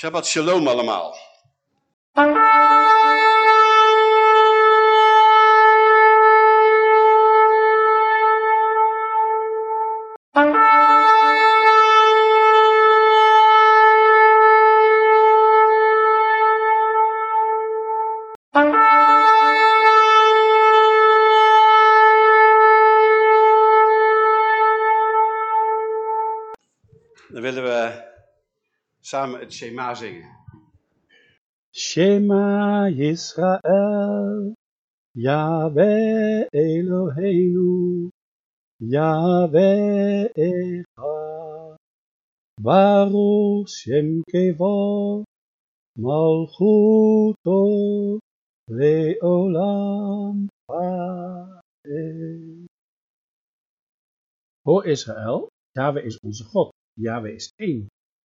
Shabbat shalom allemaal. Samen het Shema zingen. Shema Yisrael, Yahweh Eloheinu, Yahweh Echad, Baruch Shem Kevod, Malchuto, Leolam. Hoor Israël, Yahweh is onze God, Yahweh is één.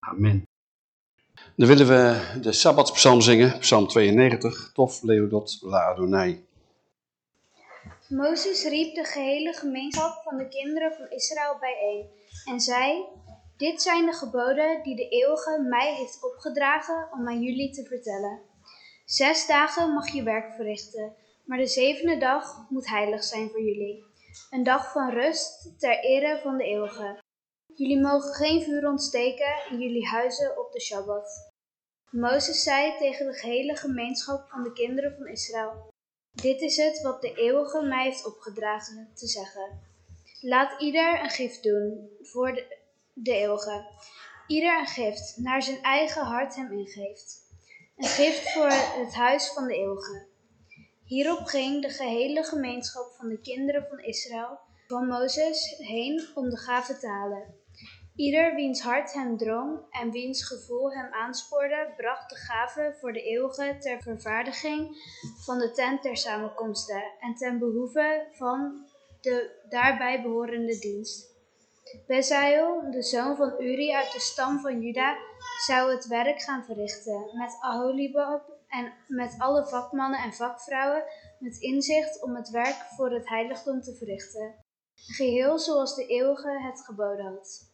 Amen. Dan willen we de Sabbatspsalm zingen, Psalm 92, Tof Leodot La Adonai. Mozes riep de gehele gemeenschap van de kinderen van Israël bijeen en zei, dit zijn de geboden die de eeuwige mij heeft opgedragen om aan jullie te vertellen. Zes dagen mag je werk verrichten, maar de zevende dag moet heilig zijn voor jullie. Een dag van rust ter ere van de eeuwige. Jullie mogen geen vuur ontsteken in jullie huizen op de Shabbat. Mozes zei tegen de gehele gemeenschap van de kinderen van Israël, dit is het wat de eeuwige mij heeft opgedragen te zeggen. Laat ieder een gift doen voor de, eeuwige. Ieder een gift naar zijn eigen hart hem ingeeft. Een gift voor het huis van de eeuwige. Hierop ging de gehele gemeenschap van de kinderen van Israël van Mozes heen om de gave te halen. Ieder wiens hart hem drong en wiens gevoel hem aanspoorde, bracht de gave voor de eeuwige ter vervaardiging van de tent der samenkomsten en ten behoeve van de daarbij behorende dienst. Bezael, de zoon van Uri uit de stam van Juda, zou het werk gaan verrichten met Aholibab en met alle vakmannen en vakvrouwen met inzicht om het werk voor het heiligdom te verrichten. Geheel zoals de eeuwige het geboden had.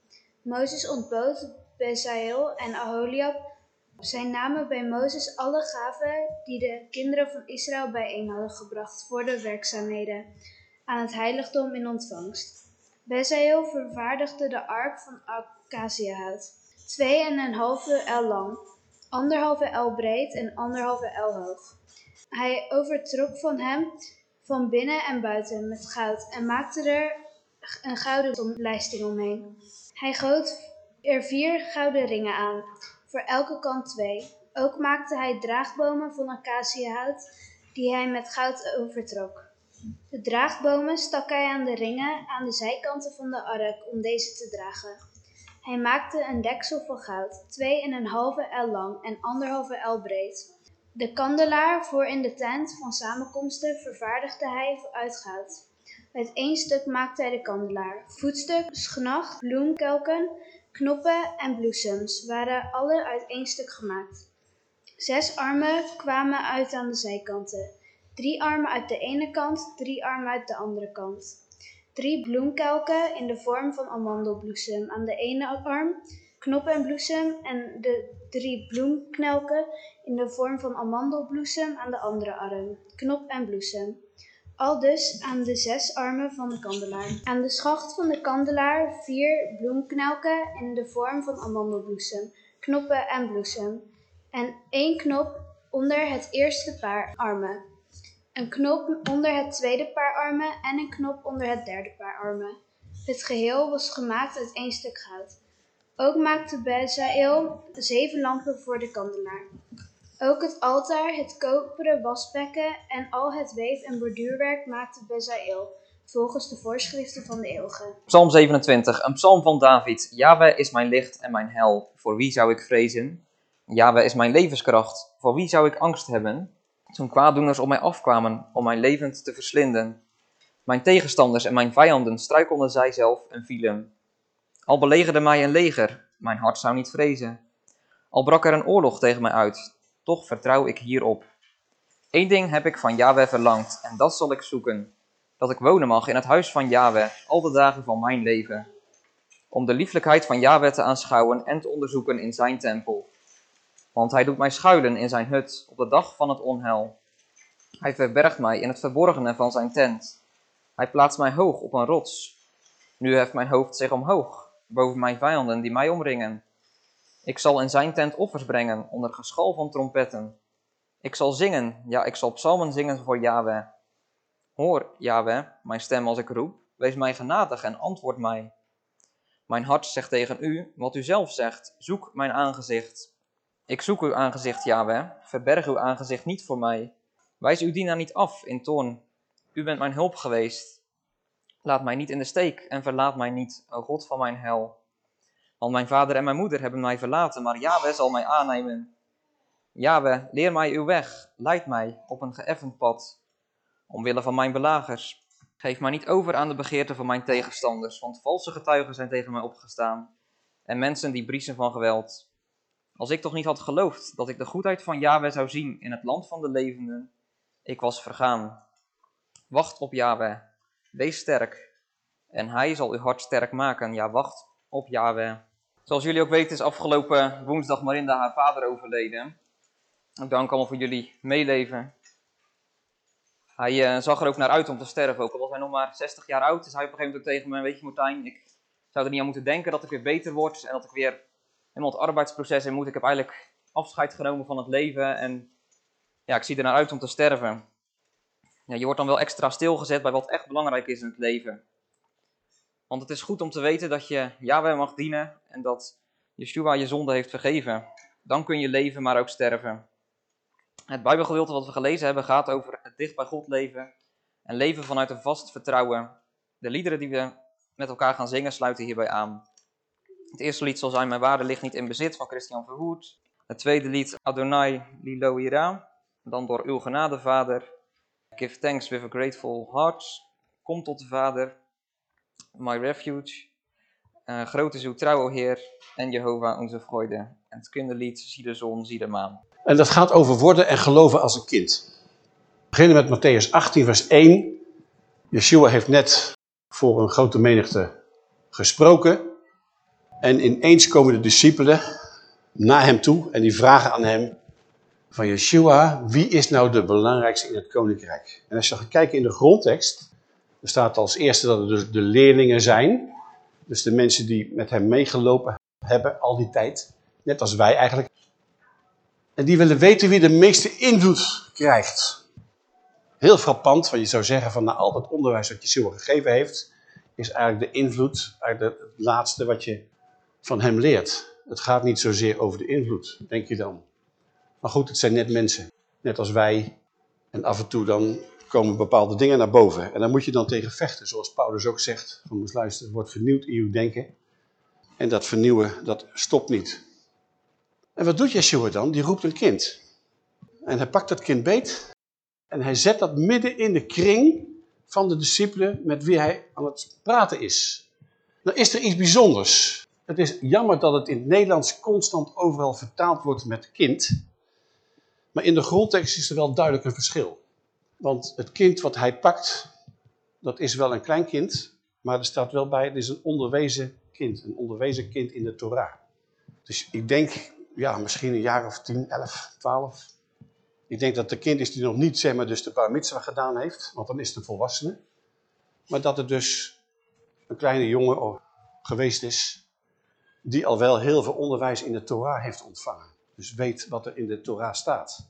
Mozes ontbood Bezael en Aholiab. Zij namen bij Mozes alle gaven die de kinderen van Israël bijeen hadden gebracht voor de werkzaamheden aan het heiligdom in ontvangst. Bezael vervaardigde de ark van acaciahout, twee en een halve el lang, anderhalve el breed en anderhalve el hoog. Hij overtrok van hem van binnen en buiten met goud en maakte er een gouden omlijsting omheen. Hij goot er vier gouden ringen aan, voor elke kant twee. Ook maakte hij draagbomen van acaciahout, die hij met goud overtrok. De draagbomen stak hij aan de ringen aan de zijkanten van de ark om deze te dragen. Hij maakte een deksel van goud, twee en een halve el lang en anderhalve el breed. De kandelaar voor in de tent van samenkomsten vervaardigde hij uit goud. Uit één stuk maakte hij de kandelaar. Voetstuk, schnacht, bloemkelken, knoppen en bloesems waren alle uit één stuk gemaakt. Zes armen kwamen uit aan de zijkanten. Drie armen uit de ene kant, drie armen uit de andere kant. Drie bloemkelken in de vorm van amandelbloesem aan de ene arm, knoppen en bloesem en de drie bloemknelken in de vorm van amandelbloesem aan de andere arm, knop en bloesem. Al dus aan de zes armen van de kandelaar. Aan de schacht van de kandelaar vier bloemknelken in de vorm van amandelbloesem, knoppen en bloesem. en één knop onder het eerste paar armen, een knop onder het tweede paar armen en een knop onder het derde paar armen. Het geheel was gemaakt uit één stuk goud. Ook maakte Bezaleel zeven lampen voor de kandelaar. Ook het altaar, het koperen wasbekken en al het weef- en borduurwerk maakte Bezaleel, volgens de voorschriften van de eeuwige. Psalm 27, een psalm van David. Yahweh is mijn licht en mijn hel. Voor wie zou ik vrezen? Yahweh is mijn levenskracht. Voor wie zou ik angst hebben? Toen kwaaddoeners op mij afkwamen om mij levend te verslinden. Mijn tegenstanders en mijn vijanden struikelden zij zelf en vielen. Al belegerde mij een leger, mijn hart zou niet vrezen. Al brak er een oorlog tegen mij uit, toch vertrouw ik hierop. Eén ding heb ik van Yahweh verlangd, en dat zal ik zoeken. Dat ik wonen mag in het huis van Yahweh, al de dagen van mijn leven. Om de lieflijkheid van Yahweh te aanschouwen en te onderzoeken in zijn tempel. Want hij doet mij schuilen in zijn hut op de dag van het onheil. Hij verbergt mij in het verborgene van zijn tent. Hij plaatst mij hoog op een rots. Nu heft mijn hoofd zich omhoog, boven mijn vijanden die mij omringen. Ik zal in zijn tent offers brengen, onder geschal van trompetten. Ik zal zingen, ja, ik zal psalmen zingen voor Yahweh. Hoor, Yahweh, mijn stem als ik roep, wees mij genadig en antwoord mij. Mijn hart zegt tegen u wat u zelf zegt, zoek mijn aangezicht. Ik zoek uw aangezicht, Yahweh, verberg uw aangezicht niet voor mij. Wijs uw dienaar niet af in toorn. U bent mijn hulp geweest. Laat mij niet in de steek en verlaat mij niet, o God van mijn hel. Want mijn vader en mijn moeder hebben mij verlaten, maar Yahweh zal mij aannemen. Yahweh, leer mij uw weg, leid mij op een geëffend pad. Omwille van mijn belagers. Geef mij niet over aan de begeerte van mijn tegenstanders, want valse getuigen zijn tegen mij opgestaan. En mensen die briesen van geweld. Als ik toch niet had geloofd dat ik de goedheid van Yahweh zou zien in het land van de levenden, ik was vergaan. Wacht op Yahweh, wees sterk, en hij zal uw hart sterk maken. Ja, wacht op Yahweh. Zoals jullie ook weten is afgelopen woensdag Marinda haar vader overleden. Dank allemaal voor jullie meeleven. Hij uh, zag er ook naar uit om te sterven, ook al was hij nog maar 60 jaar oud. Dus hij op een gegeven moment ook tegen me, weet je Martijn, ik zou er niet aan moeten denken dat ik weer beter word en dat ik weer helemaal het arbeidsproces in moet. Ik heb eigenlijk afscheid genomen van het leven en ja, ik zie er naar uit om te sterven. Ja, je wordt dan wel extra stilgezet bij wat echt belangrijk is in het leven. Want het is goed om te weten dat je Yahweh mag dienen en dat Yeshua je zonde heeft vergeven. Dan kun je leven, maar ook sterven. Het Bijbelgedeelte wat we gelezen hebben gaat over het dicht bij God leven en leven vanuit een vast vertrouwen. De liederen die we met elkaar gaan zingen sluiten hierbij aan. Het eerste lied zal zijn Mijn waarde ligt niet in bezit van Christian Verhoed. Het tweede lied Adonai Lilo Ira. Dan door uw genade Vader. Give thanks with a grateful heart. Kom tot de Vader. My refuge. Uh, groot is uw trouw, o Heer. En Jehovah onze vreugde. En het kinderlied Zie de zon, zie de maan. En dat gaat over worden en geloven als een kind. We beginnen met Matthäus 18, vers 1. Yeshua heeft net voor een grote menigte gesproken. En ineens komen de discipelen naar hem toe en die vragen aan hem van Yeshua, wie is nou de belangrijkste in het koninkrijk? En als je gaat kijken in de grondtekst, er staat als eerste dat het dus de leerlingen zijn. Dus de mensen die met hem meegelopen hebben al die tijd. Net als wij eigenlijk. En die willen weten wie de meeste invloed krijgt. Heel frappant, want je zou zeggen van na al dat onderwijs dat Yeshua gegeven heeft, is eigenlijk de invloed, eigenlijk het laatste wat je van hem leert. Het gaat niet zozeer over de invloed, denk je dan. Maar goed, het zijn net mensen, net als wij. En af en toe dan komen bepaalde dingen naar boven. En daar moet je dan tegen vechten, zoals Paulus ook zegt. Van moest luisteren, wordt vernieuwd in uw denken. En dat vernieuwen, dat stopt niet. En wat doet Yeshua dan? Die roept een kind. En hij pakt dat kind beet. En hij zet dat midden in de kring van de discipelen met wie hij aan het praten is. Dan is er iets bijzonders. Het is jammer dat het in het Nederlands constant overal vertaald wordt met kind. Maar in de grondtekst is er wel duidelijk een verschil. Want het kind wat hij pakt, dat is wel een klein kind. Maar er staat wel bij, het is een onderwezen kind. Een onderwezen kind in de Torah. Dus ik denk, ja, misschien een jaar of 10, 11, 12. Ik denk dat een kind is die nog niet, zeg maar, dus de bar mitzvah gedaan heeft. Want dan is het een volwassene. Maar dat het dus een kleine jongen geweest is die al wel heel veel onderwijs in de Torah heeft ontvangen. Dus weet wat er in de Torah staat.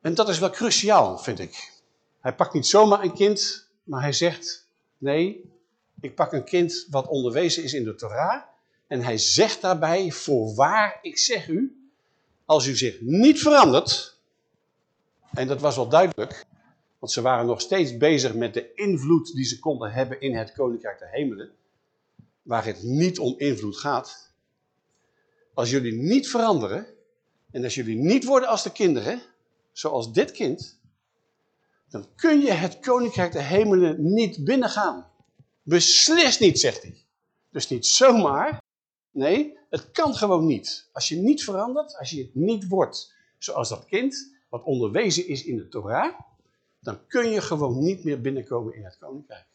En dat is wel cruciaal, vind ik. Hij pakt niet zomaar een kind, maar hij zegt, nee, ik pak een kind wat onderwezen is in de Torah. En hij zegt daarbij, voorwaar, ik zeg u, als u zich niet verandert, en dat was wel duidelijk, want ze waren nog steeds bezig met de invloed die ze konden hebben in het Koninkrijk der Hemelen, waar het niet om invloed gaat. Als jullie niet veranderen, en als jullie niet worden als de kinderen, zoals dit kind, dan kun je het Koninkrijk der Hemelen niet binnengaan. Beslist niet, zegt hij. Dus niet zomaar. Nee, het kan gewoon niet. Als je niet verandert, als je het niet wordt zoals dat kind, wat onderwezen is in de Torah, dan kun je gewoon niet meer binnenkomen in het Koninkrijk.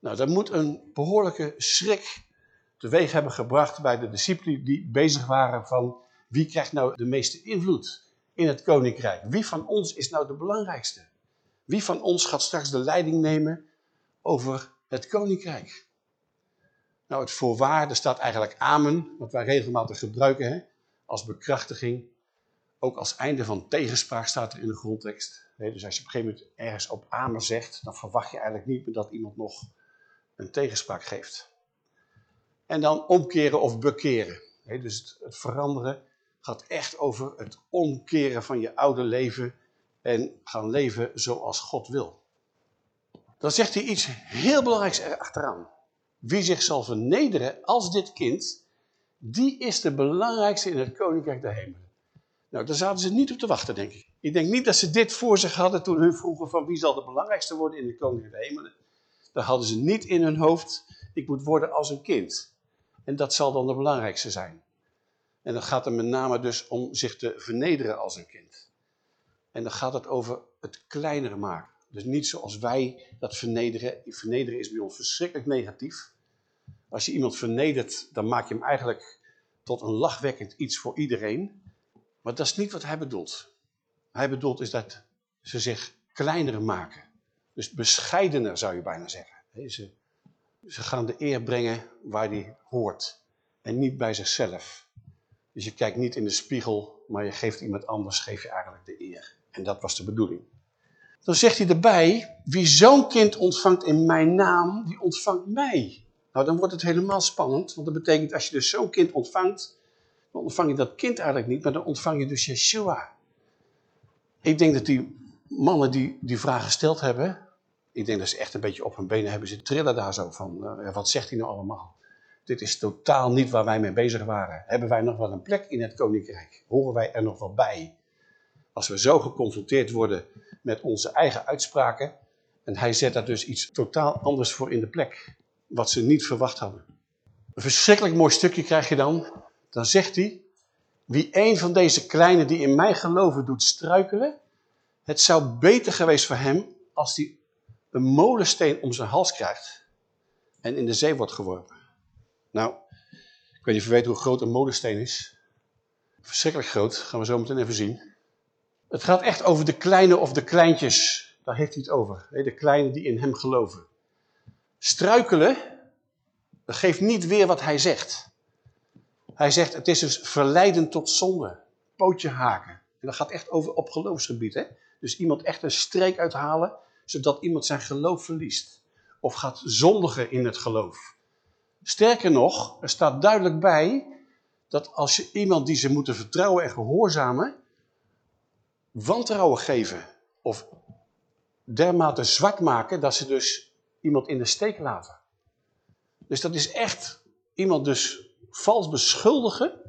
Nou, dat moet een behoorlijke schrik teweeg hebben gebracht bij de discipelen die bezig waren van wie krijgt nou de meeste invloed in het Koninkrijk? Wie van ons is nou de belangrijkste? Wie van ons gaat straks de leiding nemen over het koninkrijk. Nou, het voorwaarde staat eigenlijk amen, wat wij regelmatig gebruiken hè, als bekrachtiging. Ook als einde van tegenspraak staat er in de grondtekst. dus als je op een gegeven moment ergens op amen zegt, dan verwacht je eigenlijk niet meer dat iemand nog een tegenspraak geeft. En dan omkeren of bekeren. dus het, het veranderen gaat echt over het omkeren van je oude leven en gaan leven zoals God wil dan zegt hij iets heel belangrijks erachteraan. Wie zich zal vernederen als dit kind, die is de belangrijkste in het koninkrijk der hemelen. Nou, daar zaten ze niet op te wachten, denk ik. Ik denk niet dat ze dit voor zich hadden toen hun vroegen van wie zal de belangrijkste worden in het koninkrijk der hemelen. Daar hadden ze niet in hun hoofd, ik moet worden als een kind. En dat zal dan de belangrijkste zijn. En dan gaat het met name dus om zich te vernederen als een kind. En dan gaat het over het kleinere maken. Dus niet zoals wij dat vernederen. Vernederen is bij ons verschrikkelijk negatief. Als je iemand vernedert, dan maak je hem eigenlijk tot een lachwekkend iets voor iedereen. Maar dat is niet wat hij bedoelt. Hij bedoelt is dat ze zich kleiner maken. Dus bescheidener zou je bijna zeggen. Ze, ze gaan de eer brengen waar die hoort. En niet bij zichzelf. Dus je kijkt niet in de spiegel, maar je geeft iemand anders, geef je eigenlijk de eer. En dat was de bedoeling. Dan zegt hij erbij, wie zo'n kind ontvangt in mijn naam, die ontvangt mij. Nou, dan wordt het helemaal spannend, want dat betekent als je dus zo'n kind ontvangt, dan ontvang je dat kind eigenlijk niet, maar dan ontvang je dus Yeshua. Ik denk dat die mannen die die vraag gesteld hebben, ik denk dat ze echt een beetje op hun benen hebben zitten trillen daar zo van, uh, wat zegt hij nou allemaal? Dit is totaal niet waar wij mee bezig waren. Hebben wij nog wel een plek in het koninkrijk? Horen wij er nog wel bij? Als we zo geconfronteerd worden met onze eigen uitspraken. En hij zet daar dus iets totaal anders voor in de plek. Wat ze niet verwacht hadden. Een verschrikkelijk mooi stukje krijg je dan. Dan zegt hij, wie een van deze kleine die in mij geloven doet struikelen. Het zou beter geweest voor hem als hij een molensteen om zijn hals krijgt. En in de zee wordt geworpen. Nou, ik weet niet of je weet hoe groot een molensteen is. Verschrikkelijk groot, gaan we zo meteen even zien. Het gaat echt over de kleine of de kleintjes. Daar heeft hij het over. De kleine die in hem geloven. Struikelen, geeft niet weer wat hij zegt. Hij zegt, het is dus verleiden tot zonde. Pootje haken. En dat gaat echt over op geloofsgebied. Hè? Dus iemand echt een streek uithalen, zodat iemand zijn geloof verliest. Of gaat zondigen in het geloof. Sterker nog, er staat duidelijk bij dat als je iemand die ze moeten vertrouwen en gehoorzamen, wantrouwen geven of dermate zwak maken dat ze dus iemand in de steek laten. Dus dat is echt iemand dus vals beschuldigen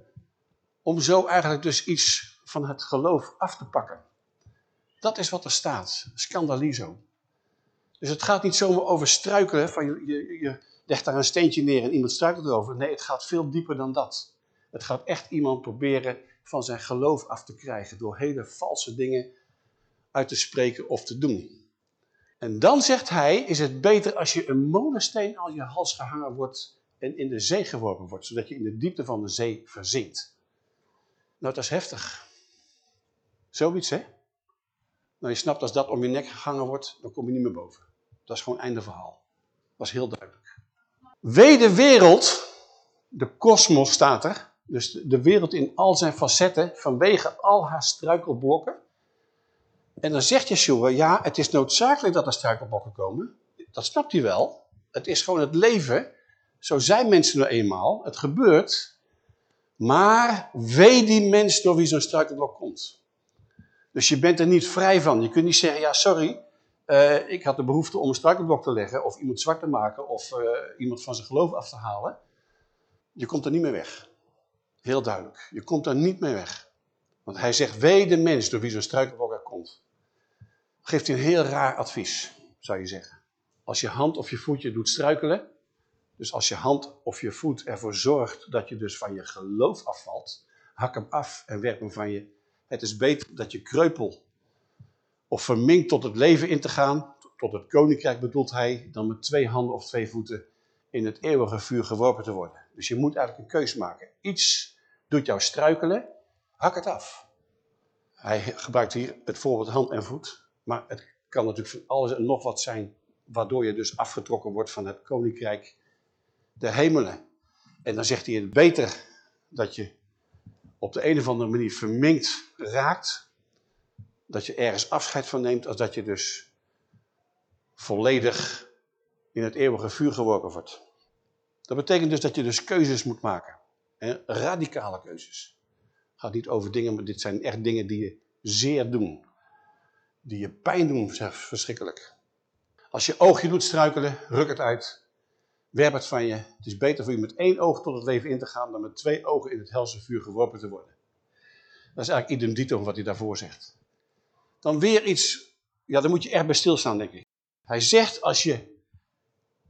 om zo eigenlijk dus iets van het geloof af te pakken. Dat is wat er staat, scandalizo. Dus het gaat niet zomaar over struikelen, van je, je, je legt daar een steentje neer en iemand struikelt erover. Nee, het gaat veel dieper dan dat. Het gaat echt iemand proberen van zijn geloof af te krijgen door hele valse dingen uit te spreken of te doen. En dan zegt hij, is het beter als je een molensteen aan je hals gehangen wordt en in de zee geworpen wordt, zodat je in de diepte van de zee verzinkt. Nou, dat is heftig. Zoiets, hè? Nou, je snapt, als dat om je nek gehangen wordt, dan kom je niet meer boven. Dat is gewoon einde verhaal. Dat is heel duidelijk. Wee de wereld, de kosmos staat er, Dus de- wereld in al zijn facetten vanwege al haar struikelblokken. En dan zegt Yeshua, ja, het is noodzakelijk dat er struikelblokken komen. Dat snapt hij wel. Het is gewoon het leven. Zo zijn mensen nou eenmaal. Het gebeurt. Maar wee die mens door wie zo'n struikelblok komt. Dus je bent er niet vrij van. Je kunt niet zeggen, ja sorry, eh, ik had de behoefte om een struikelblok te leggen, of iemand zwart te maken, of eh, iemand van zijn geloof af te halen. Je komt er niet meer weg. Heel duidelijk. Je komt er niet meer weg. Want hij zegt, wee de mens door wie zo'n struikelblok er komt. Geeft hij een heel raar advies, zou je zeggen. Als je hand of je voetje doet struikelen, dus als je hand of je voet ervoor zorgt dat je dus van je geloof afvalt, hak hem af en werp hem van je. Het is beter dat je kreupel of verminkt tot het leven in te gaan, tot het koninkrijk bedoelt hij, dan met twee handen of twee voeten in het eeuwige vuur geworpen te worden. Dus je moet eigenlijk een keus maken. Iets doet jou struikelen, hak het af. Hij gebruikt hier het voorbeeld hand en voet, maar het kan natuurlijk van alles en nog wat zijn, waardoor je dus afgetrokken wordt van het koninkrijk der hemelen. En dan zegt hij het beter dat je op de een of andere manier verminkt raakt, dat je ergens afscheid van neemt, als dat je dus volledig in het eeuwige vuur geworpen wordt. Dat betekent dus dat je dus keuzes moet maken. Radicale keuzes. Het gaat niet over dingen, maar dit zijn echt dingen die je zeer doen. Die je pijn doen, verschrikkelijk. Als je oogje doet struikelen, ruk het uit. Werp het van je. Het is beter voor je met één oog tot het leven in te gaan dan met twee ogen in het helse vuur geworpen te worden. Dat is eigenlijk idem dito wat hij daarvoor zegt. Dan weer iets, ja daar moet je echt bij stilstaan denk ik. Hij zegt als je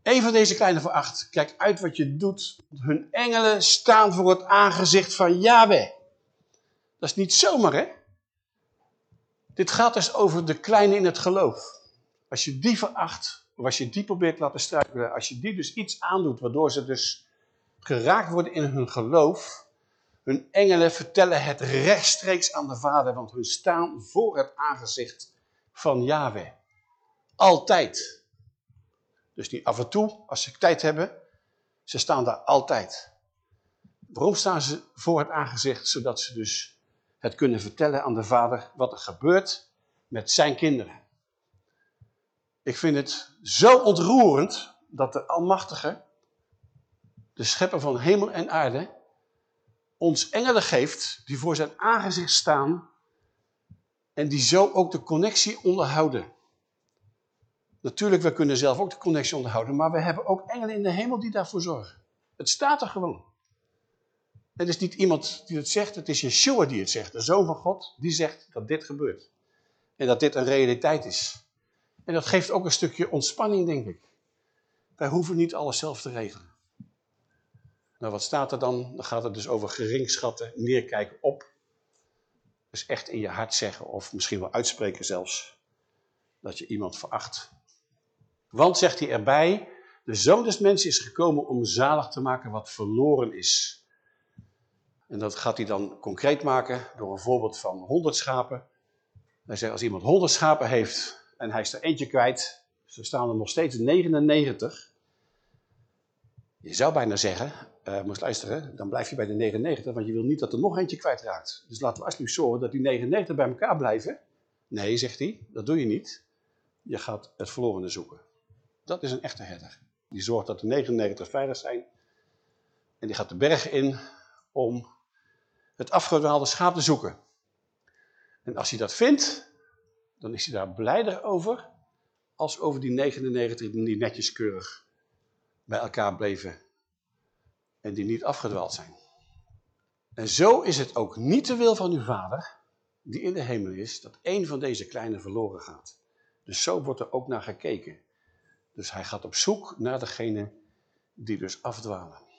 een van deze kleine veracht, kijk uit wat je doet. Hun engelen staan voor het aangezicht van Yahweh. Dat is niet zomaar hè. Dit gaat dus over de kleine in het geloof. Als je die veracht, of als je die probeert te laten struikelen, als je die dus iets aandoet waardoor ze dus geraakt worden in hun geloof, hun engelen vertellen het rechtstreeks aan de Vader, want hun staan voor het aangezicht van Yahweh. Altijd. Dus niet af en toe, als ze tijd hebben, ze staan daar altijd. Waarom staan ze voor het aangezicht? Zodat ze dus het kunnen vertellen aan de Vader wat er gebeurt met zijn kinderen. Ik vind het zo ontroerend dat de Almachtige, de schepper van hemel en aarde, ons engelen geeft die voor zijn aangezicht staan en die zo ook de connectie onderhouden. Natuurlijk, we kunnen zelf ook de connectie onderhouden, maar we hebben ook engelen in de hemel die daarvoor zorgen. Het staat er gewoon. Het is niet iemand die het zegt, het is Yeshua die het zegt, de Zoon van God, die zegt dat dit gebeurt. En dat dit een realiteit is. En dat geeft ook een stukje ontspanning, denk ik. Wij hoeven niet alles zelf te regelen. Nou, wat staat er dan? Dan gaat het dus over geringschatten, neerkijken op. Dus echt in je hart zeggen, of misschien wel uitspreken zelfs, dat je iemand veracht. Want, zegt hij erbij, de Zoon des Mensen is gekomen om zalig te maken wat verloren is. En dat gaat hij dan concreet maken door een voorbeeld van 100 schapen. Hij zegt, als iemand 100 schapen heeft en hij is er eentje kwijt, zo staan er nog steeds 99. Je zou bijna zeggen, uh, moest luisteren, dan blijf je bij de 99, want je wil niet dat er nog eentje kwijtraakt. Dus laten we alsjeblieft zorgen dat die 99 bij elkaar blijven. Nee, zegt hij, dat doe je niet. Je gaat het verlorene zoeken. Dat is een echte herder. Die zorgt dat de 99 veilig zijn. En die gaat de berg in om het afgedwaalde schaap te zoeken. En als hij dat vindt, dan is hij daar blijder over als over die 99 die netjes keurig bij elkaar bleven en die niet afgedwaald zijn. En zo is het ook niet de wil van uw vader, die in de hemel is, dat één van deze kleine verloren gaat. Dus zo wordt er ook naar gekeken. Dus hij gaat op zoek naar degene die dus afdwalen.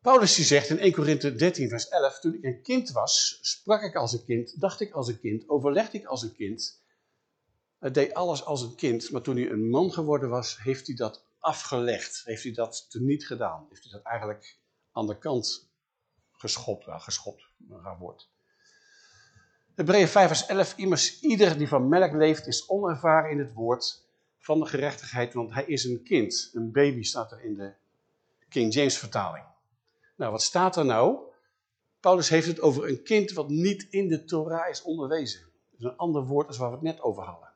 Paulus die zegt in 1 Korinthe 13 vers 11, toen ik een kind was, sprak ik als een kind, dacht ik als een kind, overlegde ik als een kind. Hij deed alles als een kind, maar toen hij een man geworden was, heeft hij dat afgelegd. Heeft hij dat teniet gedaan. Heeft hij dat eigenlijk aan de kant geschopt. Ja, geschopt, een raar woord. Hebreeën 5 vers 11, immers ieder die van melk leeft is onervaren in het woord van de gerechtigheid, want hij is een kind. Een baby staat er in de King James vertaling. Nou, wat staat er nou? Paulus heeft het over een kind wat niet in de Torah is onderwezen. Dat is een ander woord als waar we het net over hadden.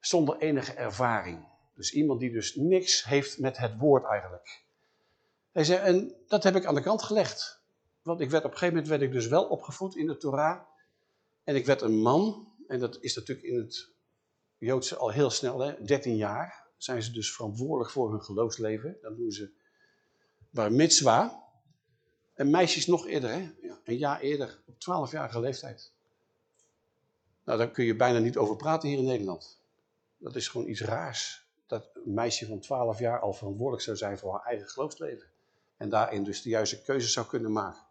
Zonder enige ervaring. Dus iemand die dus niks heeft met het woord eigenlijk. Hij zei, en dat heb ik aan de kant gelegd. Want ik werd op een gegeven moment werd ik dus wel opgevoed in de Torah. En ik werd een man. En dat is natuurlijk in het Joodse al heel snel, hè, 13 jaar. Zijn ze dus verantwoordelijk voor hun geloofsleven. Dat doen ze bar mitzwa. En meisjes nog eerder, hè? Een jaar eerder, op 12-jarige leeftijd. Nou, daar kun je bijna niet over praten hier in Nederland. Dat is gewoon iets raars. Dat een meisje van 12 jaar al verantwoordelijk zou zijn voor haar eigen geloofsleven. En daarin dus de juiste keuzes zou kunnen maken.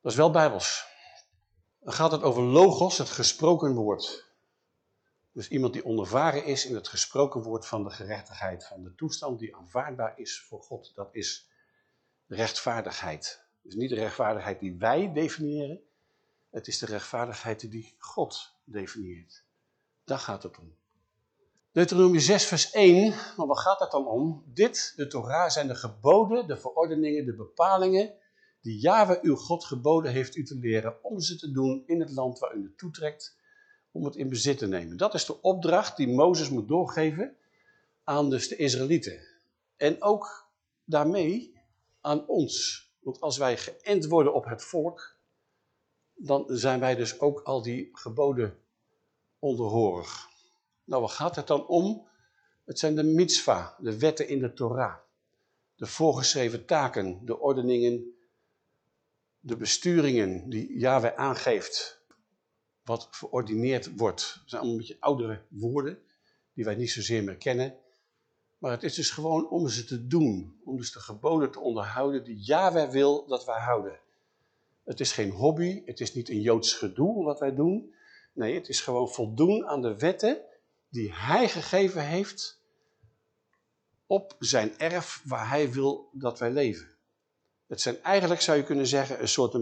Dat is wel bijbels. Dan gaat het over logos, het gesproken woord. Dus iemand die ondervaren is in het gesproken woord van de gerechtigheid. Van de toestand die aanvaardbaar is voor God. Dat is rechtvaardigheid. Dus niet de rechtvaardigheid die wij definiëren. Het is de rechtvaardigheid die God definieert. Daar gaat het om. Deuteronomie 6 vers 1, maar wat gaat het dan om? Dit, de Torah, zijn de geboden, de verordeningen, de bepalingen die Yahweh uw God geboden heeft u te leren om ze te doen in het land waar u naartoe trekt, om het in bezit te nemen. Dat is de opdracht die Mozes moet doorgeven aan dus de Israëlieten. En ook daarmee aan ons. Want als wij geënt worden op het volk, dan zijn wij dus ook al die geboden onderhorig. Nou, wat gaat het dan om? Het zijn de mitzvah, de wetten in de Torah. De voorgeschreven taken, de ordeningen, de besturingen die Yahweh aangeeft. Wat verordineerd wordt. Dat zijn allemaal een beetje oudere woorden, die wij niet zozeer meer kennen. Maar het is dus gewoon om ze te doen. Om dus de geboden te onderhouden die Yahweh wil dat wij houden. Het is geen hobby, het is niet een Joods gedoe wat wij doen. Nee, het is gewoon voldoen aan de wetten die hij gegeven heeft op zijn erf waar hij wil dat wij leven. Het zijn eigenlijk, zou je kunnen zeggen, een soort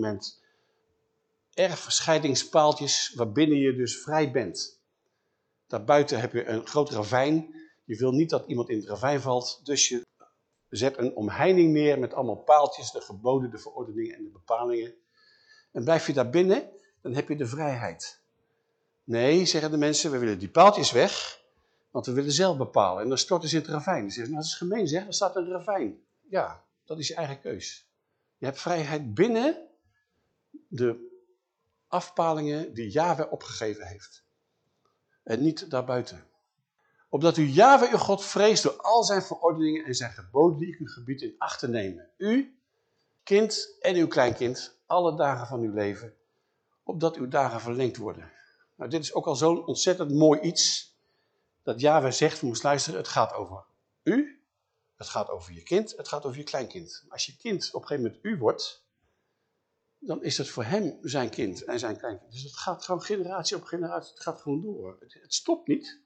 erfscheidingspaaltjes waarbinnen je dus vrij bent. Daarbuiten heb je een groot ravijn. Je wil niet dat iemand in het ravijn valt, dus je zet een omheining neer met allemaal paaltjes, de geboden, de verordeningen en de bepalingen. En blijf je daar binnen, dan heb je de vrijheid. Nee, zeggen de mensen, we willen die paaltjes weg, want we willen zelf bepalen. En dan storten ze in het ravijn. Dan zeggen nou dat is gemeen zeg, er staat een ravijn. Ja, dat is je eigen keus. Je hebt vrijheid binnen de afpalingen die Yahweh opgegeven heeft. En niet daarbuiten. Opdat u Yahweh uw God vreest door al zijn verordeningen en zijn geboden die ik u gebied in acht te nemen. U, kind en uw kleinkind, alle dagen van uw leven, opdat uw dagen verlengd worden. Nou, dit is ook al zo'n ontzettend mooi iets, dat Yahweh zegt, we moeten luisteren, het gaat over u, het gaat over je kind, het gaat over je kleinkind. Als je kind op een gegeven moment u wordt, dan is het voor hem zijn kind en zijn kleinkind. Dus het gaat gewoon generatie op generatie, het gaat gewoon door. Het, het stopt niet.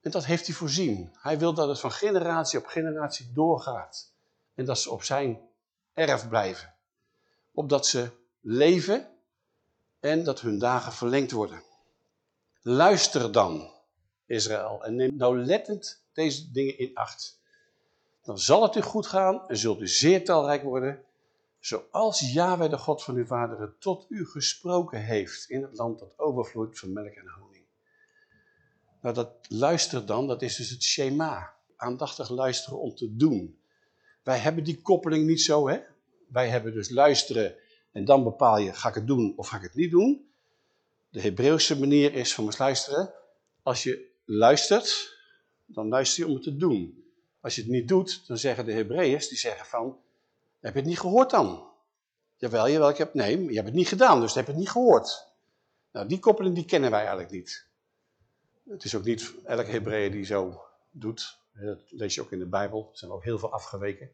En dat heeft hij voorzien. Hij wil dat het van generatie op generatie doorgaat. En dat ze op zijn erf blijven. Opdat ze leven en dat hun dagen verlengd worden. Luister dan, Israël, en neem nauwlettend deze dingen in acht. Dan zal het u goed gaan en zult u zeer talrijk worden, zoals Yahweh de God van uw vaderen tot u gesproken heeft in het land dat overvloeit van melk en honing. Nou, dat luister dan, dat is dus het Shema. Aandachtig luisteren om te doen. Wij hebben die koppeling niet zo, hè? Wij hebben dus luisteren en dan bepaal je, ga ik het doen of ga ik het niet doen? De Hebreeuwse manier is van luisteren. Als je luistert, dan luister je om het te doen. Als je het niet doet, dan zeggen de Hebreeërs, die zeggen van, heb je het niet gehoord dan? Jawel, jawel, ik heb, nee, je hebt het niet gedaan, dus heb je het niet gehoord. Nou, die koppeling die kennen wij eigenlijk niet. Het is ook niet elke Hebreeër die zo doet. Dat lees je ook in de Bijbel, er zijn ook heel veel afgeweken.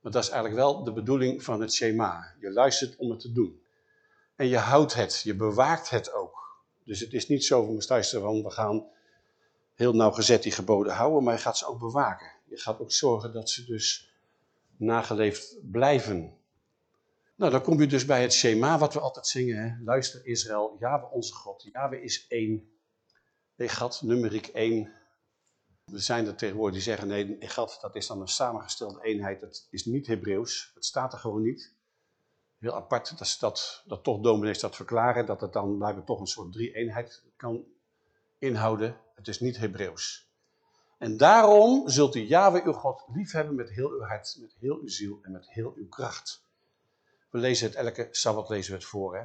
Maar dat is eigenlijk wel de bedoeling van het Shema. Je luistert om het te doen. En je houdt het, je bewaakt het ook. Dus het is niet zo van luisteren van we gaan heel nauwgezet die geboden houden, maar je gaat ze ook bewaken. Je gaat ook zorgen dat ze dus nageleefd blijven. Nou, dan kom je dus bij het Shema wat we altijd zingen. Hè? Luister Israël, Yahweh onze God. Yahweh is één. Egat, numeriek één. Er zijn er tegenwoordig die zeggen, nee, Egat, dat is dan een samengestelde eenheid. Dat is niet Hebreeuws. Het staat er gewoon niet. Heel apart dat, dat, dat toch dominees dat verklaren, dat het dan blijkbaar toch een soort drie-eenheid kan inhouden. Het is niet Hebreeuws. En daarom zult u Yahweh uw God liefhebben met heel uw hart, met heel uw ziel en met heel uw kracht. We lezen het elke Sabbat lezen we het voor. Hè?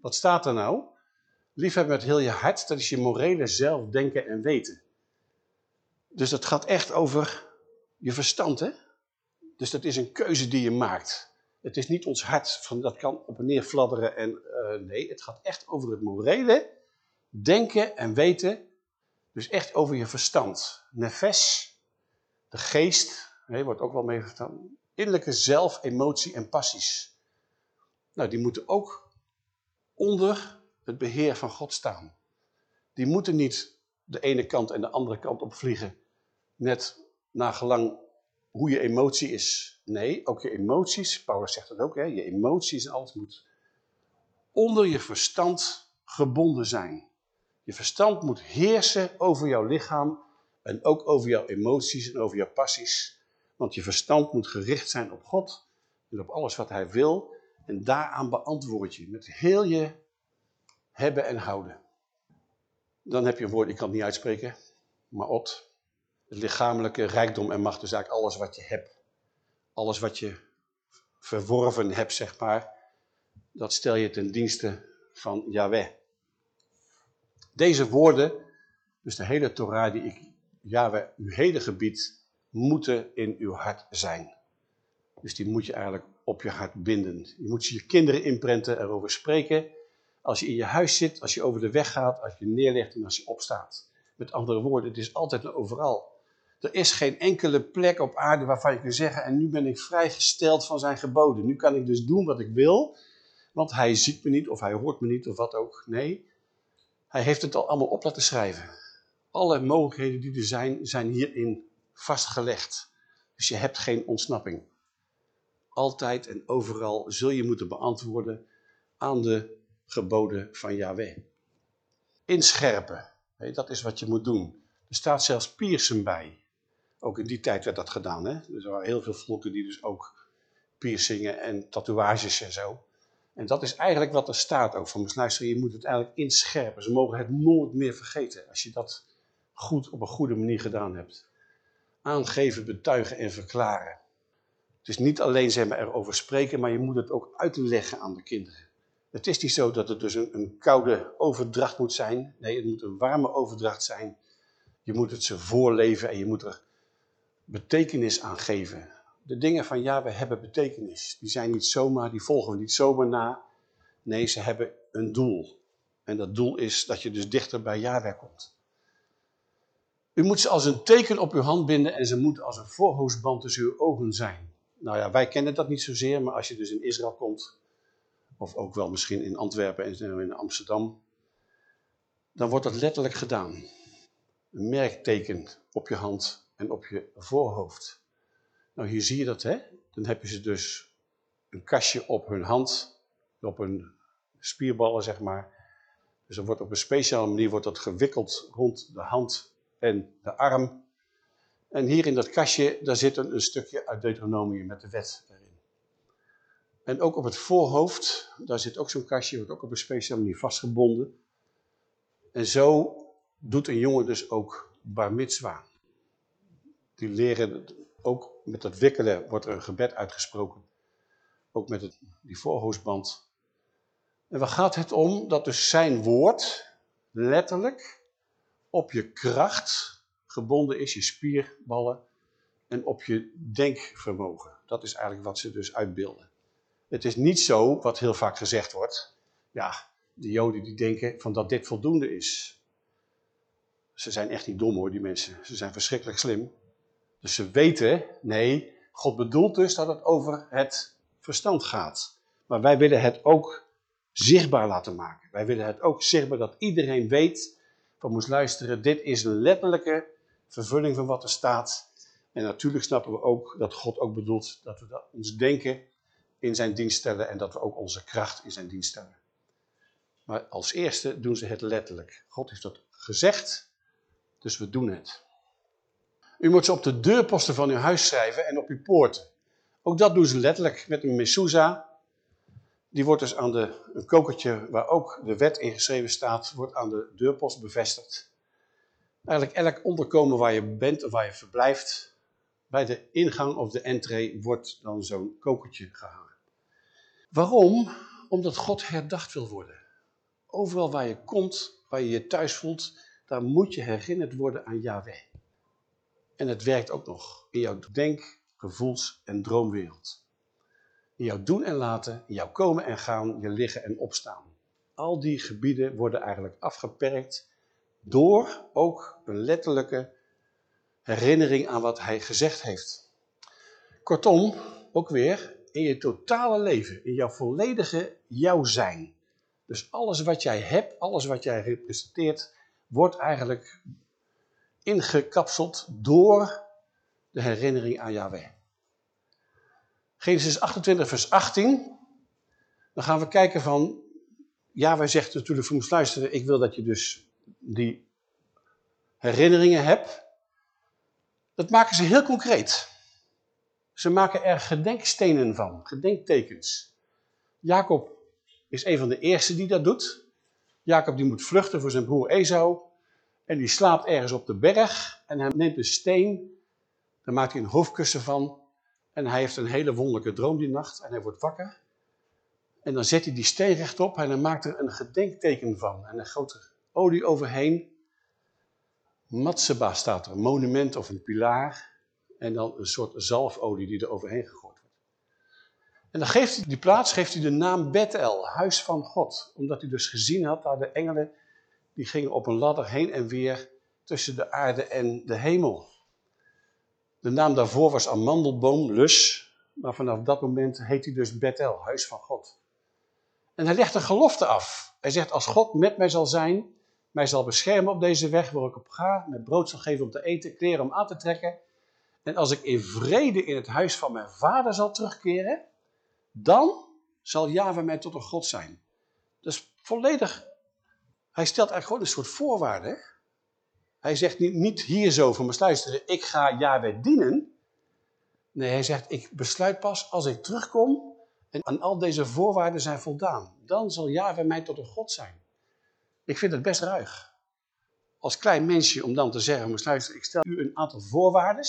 Wat staat er nou? Liefhebben met heel je hart, dat is je morele zelf denken en weten. Dus dat gaat echt over je verstand, hè? Dus dat is een keuze die je maakt. Het is niet ons hart, van, dat kan op en neer fladderen. En, uh, nee, het gaat echt over het morele denken en weten. Dus echt over je verstand. Nefes, de geest, wordt ook wel mee verteld. Innerlijke zelf, emotie en passies. Nou, die moeten ook onder het beheer van God staan. Die moeten niet de ene kant en de andere kant op vliegen. Net naar gelang hoe je emotie is. Nee, ook je emoties, Paulus zegt dat ook, hè, je emoties en alles moet onder je verstand gebonden zijn. Je verstand moet heersen over jouw lichaam en ook over jouw emoties en over jouw passies. Want je verstand moet gericht zijn op God en op alles wat hij wil. En daaraan beantwoord je met heel je hebben en houden. Dan heb je een woord, ik kan het niet uitspreken, maar ot. Lichamelijke rijkdom en macht, dus eigenlijk alles wat je hebt. Alles wat je verworven hebt, zeg maar. Dat stel je ten dienste van Yahweh. Deze woorden, dus de hele Torah die ik Yahweh uw hele gebied, moeten in uw hart zijn. Dus die moet je eigenlijk op je hart binden. Je moet ze je kinderen inprenten, erover spreken. Als je in je huis zit, als je over de weg gaat, als je neerlegt en als je opstaat. Met andere woorden, het is altijd en overal. Er is geen enkele plek op aarde waarvan je kunt zeggen, en nu ben ik vrijgesteld van zijn geboden. Nu kan ik dus doen wat ik wil, want hij ziet me niet of hij hoort me niet of wat ook. Nee, hij heeft het al allemaal op laten schrijven. Alle mogelijkheden die er zijn, zijn hierin vastgelegd. Dus je hebt geen ontsnapping. Altijd en overal zul je moeten beantwoorden aan de geboden van Yahweh. Inscherpen, dat is wat je moet doen. Er staat zelfs piercen bij. Ook in die tijd werd dat gedaan. Hè? Er waren heel veel volken die dus ook piercingen en tatoeages en zo. En dat is eigenlijk wat er staat ook van luister, je moet het eigenlijk inscherpen. Ze mogen het nooit meer vergeten als je dat goed op een goede manier gedaan hebt. Aangeven, betuigen en verklaren. Het is niet alleen zeg maar, erover spreken, maar je moet het ook uitleggen aan de kinderen. Het is niet zo dat het dus een koude overdracht moet zijn. Nee, het moet een warme overdracht zijn. Je moet het ze voorleven en je moet er betekenis aan geven. De dingen van ja, we hebben betekenis. Die zijn niet zomaar, die volgen we niet zomaar na. Nee, ze hebben een doel. En dat doel is dat je dus dichter bij Yahweh komt. U moet ze als een teken op uw hand binden en ze moeten als een voorhoofdband tussen uw ogen zijn. Nou ja, wij kennen dat niet zozeer, maar als je dus in Israël komt, of ook wel misschien in Antwerpen en in Amsterdam, dan wordt dat letterlijk gedaan. Een merkteken op je hand en op je voorhoofd. Nou, hier zie je dat, hè? Dan heb je ze dus een kastje op hun hand, op hun spierballen, zeg maar. Dus er wordt op een speciale manier wordt dat gewikkeld rond de hand en de arm. En hier in dat kastje, daar zit een, een stukje uit Deuteronomium met de wet erin. En ook op het voorhoofd, daar zit ook zo'n kastje, wordt ook op een speciale manier vastgebonden. En zo doet een jongen dus ook bar mitzwa. Die leren, ook met dat wikkelen wordt er een gebed uitgesproken. Ook met het, die voorhoofdband. En waar gaat het om? Dat dus zijn woord letterlijk op je kracht gebonden is, je spierballen en op je denkvermogen. Dat is eigenlijk wat ze dus uitbeelden. Het is niet zo, wat heel vaak gezegd wordt, ja, de joden die denken van dat dit voldoende is. Ze zijn echt niet dom hoor, die mensen. Ze zijn verschrikkelijk slim. Dus ze weten, nee, God bedoelt dus dat het over het verstand gaat. Maar wij willen het ook zichtbaar laten maken. Wij willen het ook zichtbaar dat iedereen weet, van moest luisteren, dit is een letterlijke vervulling van wat er staat. En natuurlijk snappen we ook dat God ook bedoelt dat we ons denken in zijn dienst stellen en dat we ook onze kracht in zijn dienst stellen. Maar als eerste doen ze het letterlijk. God heeft dat gezegd, dus we doen het. U moet ze op de deurposten van uw huis schrijven en op uw poorten. Ook dat doen ze letterlijk met een mezuzah. Die wordt dus aan de, een kokertje waar ook de wet in geschreven staat, wordt aan de deurpost bevestigd. Eigenlijk elk onderkomen waar je bent of waar je verblijft, bij de ingang of de entree wordt dan zo'n kokertje gehangen. Waarom? Omdat God herdacht wil worden. Overal waar je komt, waar je je thuis voelt, daar moet je herinnerd worden aan Yahweh. En het werkt ook nog in jouw denk-, gevoels- en droomwereld. In jouw doen en laten, in jouw komen en gaan, je liggen en opstaan. Al die gebieden worden eigenlijk afgeperkt door ook een letterlijke herinnering aan wat hij gezegd heeft. Kortom, ook weer, in je totale leven, in jouw volledige jouw zijn. Dus alles wat jij hebt, alles wat jij representeert, wordt eigenlijk ingekapseld door de herinnering aan Yahweh. Genesis 28 vers 18, dan gaan we kijken van, Yahweh zegt natuurlijk voor ons luisteren, ik wil dat je dus die herinneringen hebt. Dat maken ze heel concreet. Ze maken er gedenkstenen van, gedenktekens. Jacob is een van de eerste die dat doet. Jacob die moet vluchten voor zijn broer Esau. En die slaapt ergens op de berg. En hij neemt een steen. Daar maakt hij een hoofdkussen van. En hij heeft een hele wonderlijke droom die nacht. En hij wordt wakker. En dan zet hij die steen rechtop. En dan maakt er een gedenkteken van. En een grote olie overheen. Matseba staat er. Een monument of een pilaar. En dan een soort zalfolie die er overheen gegooid wordt. En dan geeft hij die plaats, geeft hij de naam Bethel, huis van God. Omdat hij dus gezien had, daar de engelen, die gingen op een ladder heen en weer tussen de aarde en de hemel. De naam daarvoor was amandelboom, lus. Maar vanaf dat moment heet hij dus Bethel, huis van God. En hij legt een gelofte af. Hij zegt, als God met mij zal zijn, mij zal beschermen op deze weg waar ik op ga, met brood zal geven om te eten, kleren om aan te trekken. En als ik in vrede in het huis van mijn vader zal terugkeren, dan zal Java mij tot een God zijn. Dus volledig, hij stelt eigenlijk gewoon een soort voorwaarde. Hij zegt niet, niet hier zo van luisteren, ik ga Yahweh dienen. Nee, hij zegt, ik besluit pas als ik terugkom en aan al deze voorwaarden zijn voldaan. Dan zal Yahweh mij tot een God zijn. Ik vind het best ruig. Als klein mensje om dan te zeggen, ik stel u een aantal voorwaarden.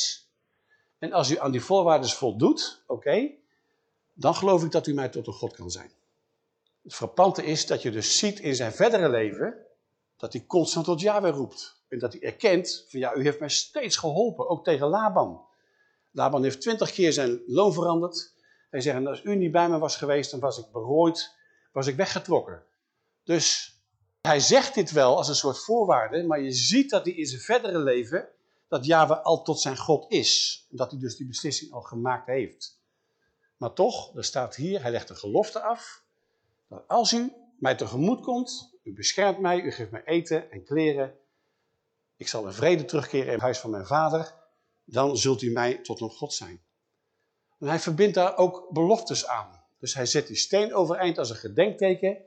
En als u aan die voorwaarden voldoet, oké, dan geloof ik dat u mij tot een God kan zijn. Het frappante is dat je dus ziet in zijn verdere leven, dat hij constant tot Yahweh roept. En dat hij erkent van ja, u heeft mij steeds geholpen, ook tegen Laban. Laban heeft twintig keer zijn loon veranderd. Hij zegt, als u niet bij me was geweest, dan was ik berooid, was ik weggetrokken. Dus hij zegt dit wel als een soort voorwaarde, maar je ziet dat hij in zijn verdere leven, dat Yahweh al tot zijn God is. En dat hij dus die beslissing al gemaakt heeft. Maar toch, er staat hier, hij legt een gelofte af, als u mij tegemoet komt, u beschermt mij, u geeft mij eten en kleren, ik zal in vrede terugkeren in het huis van mijn vader, dan zult u mij tot een God zijn. En hij verbindt daar ook beloftes aan. Dus hij zet die steen overeind als een gedenkteken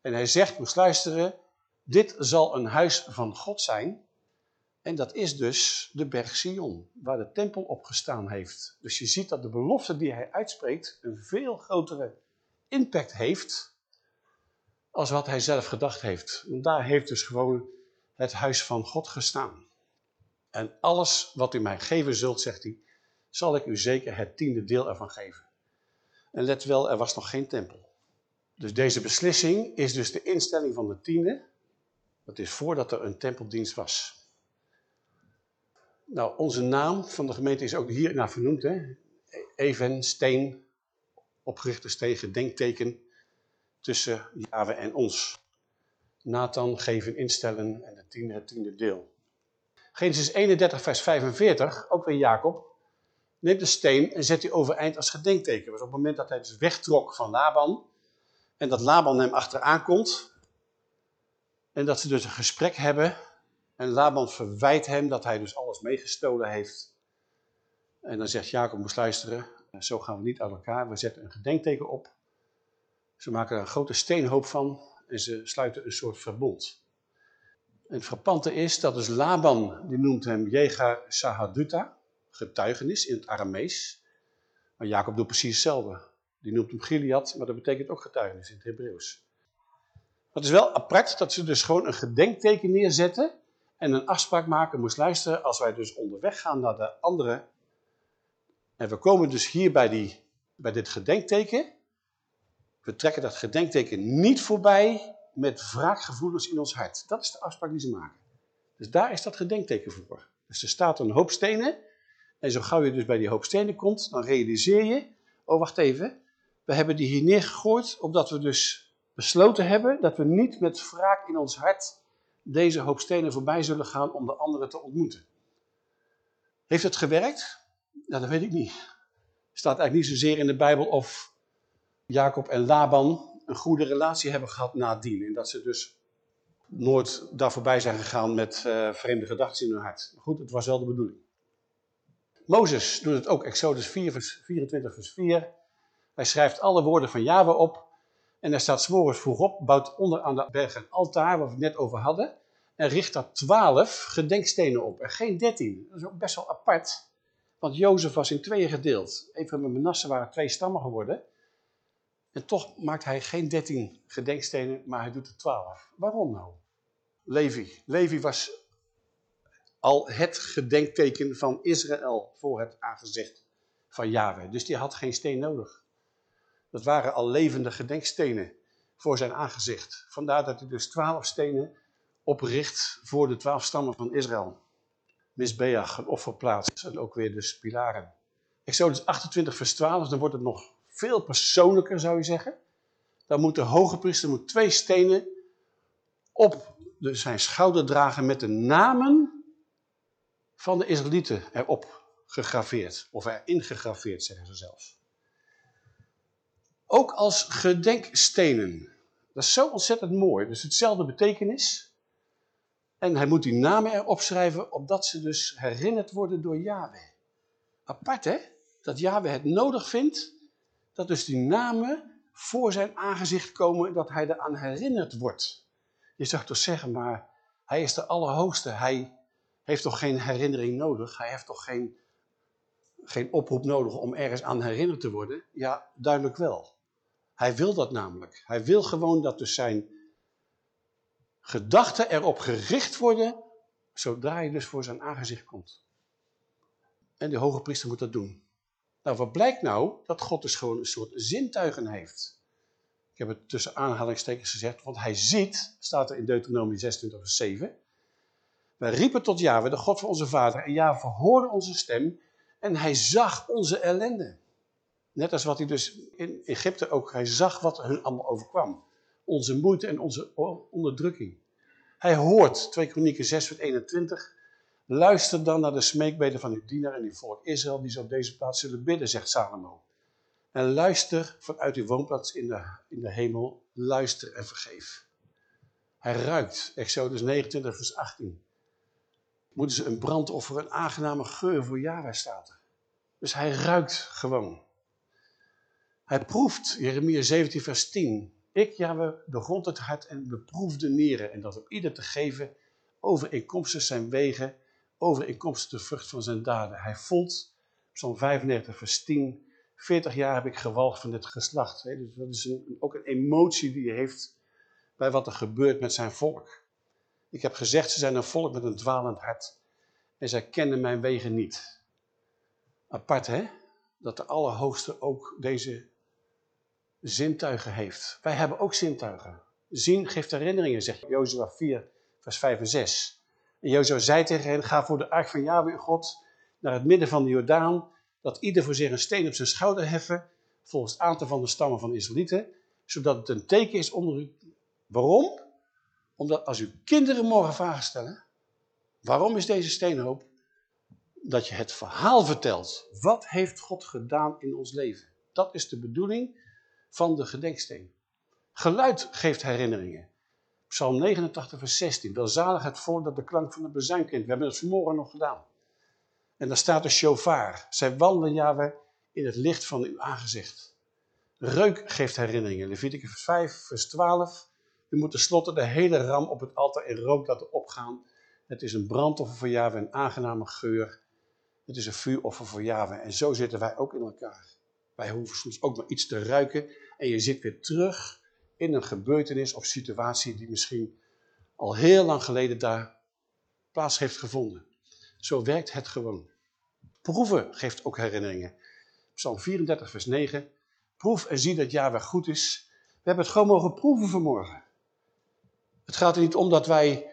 en hij zegt, moest luisteren, dit zal een huis van God zijn. En dat is dus de berg Sion, waar de tempel opgestaan heeft. Dus je ziet dat de belofte die hij uitspreekt een veel grotere impact heeft als wat hij zelf gedacht heeft. Daar heeft dus gewoon het huis van God gestaan. En alles wat u mij geven zult, zegt hij, zal ik u zeker het tiende deel ervan geven. En let wel, er was nog geen tempel. Dus deze beslissing is dus de instelling van de tiende. Dat is voordat er een tempeldienst was. Nou, onze naam van de gemeente is ook hier naar vernoemd. Hè? Even, steen, opgerichte steen, gedenkteken tussen Yahweh en ons. Nathan geven, instellen en de tiende, het tiende deel. Genesis 31 vers 45, ook weer Jacob, neemt de steen en zet die overeind als gedenkteken. Dus op het moment dat hij dus wegtrok van Laban en dat Laban hem achteraan komt en dat ze dus een gesprek hebben en Laban verwijt hem dat hij dus alles meegestolen heeft. En dan zegt Jacob, moest luisteren, zo gaan we niet uit elkaar. We zetten een gedenkteken op. Ze maken er een grote steenhoop van en ze sluiten een soort verbond. En het frappante is dat dus Laban, die noemt hem Jega Sahaduta, getuigenis in het Aramees. Maar Jacob doet precies hetzelfde. Die noemt hem Gilead, maar dat betekent ook getuigenis in het Hebreeuws. Het is wel apart dat ze dus gewoon een gedenkteken neerzetten en een afspraak maken, moest luisteren, als wij dus onderweg gaan naar de andere. En we komen dus hier bij, die, bij dit gedenkteken. We trekken dat gedenkteken niet voorbij met wraakgevoelens in ons hart. Dat is de afspraak die ze maken. Dus daar is dat gedenkteken voor. Dus er staat een hoop stenen. En zo gauw je dus bij die hoop stenen komt, dan realiseer je, oh wacht even, we hebben die hier neergegooid, omdat we dus besloten hebben dat we niet met wraak in ons hart deze hoop stenen voorbij zullen gaan om de anderen te ontmoeten. Heeft het gewerkt? Nou, dat weet ik niet. Er staat eigenlijk niet zozeer in de Bijbel of Jacob en Laban een goede relatie hebben gehad nadien. En dat ze dus nooit daar voorbij zijn gegaan met uh, vreemde gedachten in hun hart. Goed, het was wel de bedoeling. Mozes doet het ook, Exodus 4, vers 24, vers 4. Hij schrijft alle woorden van Yahweh op. En hij staat s'morgens vroeg op, bouwt onder aan de berg een altaar, waar we het net over hadden. En richt daar twaalf gedenkstenen op en geen dertien. Dat is ook best wel apart. Want Jozef was in tweeën gedeeld. Even met Manasse waren twee stammen geworden. En toch maakt hij geen dertien gedenkstenen, maar hij doet er twaalf. Waarom nou? Levi. Levi was al het gedenkteken van Israël voor het aangezicht van Yahweh. Dus die had geen steen nodig. Dat waren al levende gedenkstenen voor zijn aangezicht. Vandaar dat hij dus twaalf stenen opricht voor de twaalf stammen van Israël. Misbeach, een offerplaats en ook weer dus pilaren. Exodus 28 vers 12, dan wordt het nog veel persoonlijker zou je zeggen. Dan moet de hoge priester moet twee stenen op zijn schouder dragen met de namen van de Israëlieten erop gegraveerd. Of erin gegraveerd zeggen ze zelfs. Ook als gedenkstenen. Dat is zo ontzettend mooi. Dus hetzelfde betekenis. En hij moet die namen erop schrijven, opdat ze dus herinnerd worden door Yahweh. Apart hè? Dat Yahweh het nodig vindt, dat dus die namen voor zijn aangezicht komen, dat hij eraan herinnerd wordt. Je zou toch zeggen, maar hij is de Allerhoogste. Hij heeft toch geen herinnering nodig? Hij heeft toch geen, geen oproep nodig om ergens aan herinnerd te worden? Ja, duidelijk wel. Hij wil dat namelijk. Hij wil gewoon dat dus zijn gedachten erop gericht worden, zodra hij dus voor zijn aangezicht komt. En de hoge priester moet dat doen. Nou, wat blijkt nou? Dat God dus gewoon een soort zintuigen heeft. Ik heb het tussen aanhalingstekens gezegd, want hij ziet, staat er in Deuteronomie 26 vers 7. Wij riepen tot Yahweh, de God van onze vader, en Yahweh verhoorde onze stem en hij zag onze ellende. Net als wat hij dus in Egypte ook, hij zag wat hun allemaal overkwam. Onze moeite en onze onderdrukking. Hij hoort, 2 Kronieken 6 vers 21, luister dan naar de smeekbeden van uw dienaar en uw volk Israël, die ze op deze plaats zullen bidden, zegt Salomo. En luister vanuit uw woonplaats in de, in de hemel, luister en vergeef. Hij ruikt, Exodus 29 vers 18. Moeten ze een brandoffer, een aangename geur voor Yahweh staat Dus hij ruikt gewoon. Hij proeft, Jeremia 17 vers 10. Ik, ja, we doorgrond het hart en beproef de nieren. En dat op ieder te geven overeenkomstig zijn wegen, overeenkomstig de vrucht van zijn daden. Hij voelt, Psalm 95 vers 10, 40 jaar heb ik gewalgd van dit geslacht. Dus dat is ook een emotie die hij heeft bij wat er gebeurt met zijn volk. Ik heb gezegd, ze zijn een volk met een dwalend hart. En zij kennen mijn wegen niet. Apart hè, dat de Allerhoogste ook deze zintuigen heeft. Wij hebben ook zintuigen. Zien geeft herinneringen, zegt Jozua 4, vers 5 en 6. En Jozua zei tegen hen, ga voor de ark van Yahweh God naar het midden van de Jordaan, dat ieder voor zich een steen op zijn schouder heffen, volgens het aantal van de stammen van de Israëlieten, zodat het een teken is onder u. Waarom? Omdat als uw kinderen morgen vragen stellen, waarom is deze steenhoop? Dat je het verhaal vertelt. Wat heeft God gedaan in ons leven? Dat is de bedoeling van de gedenksteen. Geluid geeft herinneringen. Psalm 89 vers 16. Welzalig het volk dat de klank van de bezuin kent. We hebben het vanmorgen nog gedaan. En daar staat de shofar. Zij wandelen Yahweh in het licht van uw aangezicht. Reuk geeft herinneringen. Leviticus 5 vers 12. U moet tenslotte de hele ram op het altaar in rook laten opgaan. Het is een brandoffer voor Yahweh, een aangename geur. Het is een vuuroffer voor Yahweh. En zo zitten wij ook in elkaar. Wij hoeven soms ook maar iets te ruiken en je zit weer terug in een gebeurtenis of situatie die misschien al heel lang geleden daar plaats heeft gevonden. Zo werkt het gewoon. Proeven geeft ook herinneringen. Psalm 34 vers 9. Proef en zie dat Yahweh goed is. We hebben het gewoon mogen proeven vanmorgen. Het gaat er niet om dat wij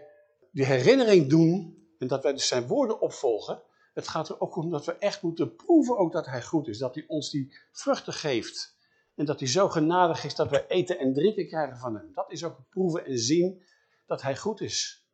die herinnering doen en dat wij dus zijn woorden opvolgen. Het gaat er ook om dat we echt moeten proeven ook dat hij goed is. Dat hij ons die vruchten geeft. En dat hij zo genadig is dat wij eten en drinken krijgen van hem. Dat is ook proeven en zien dat hij goed is.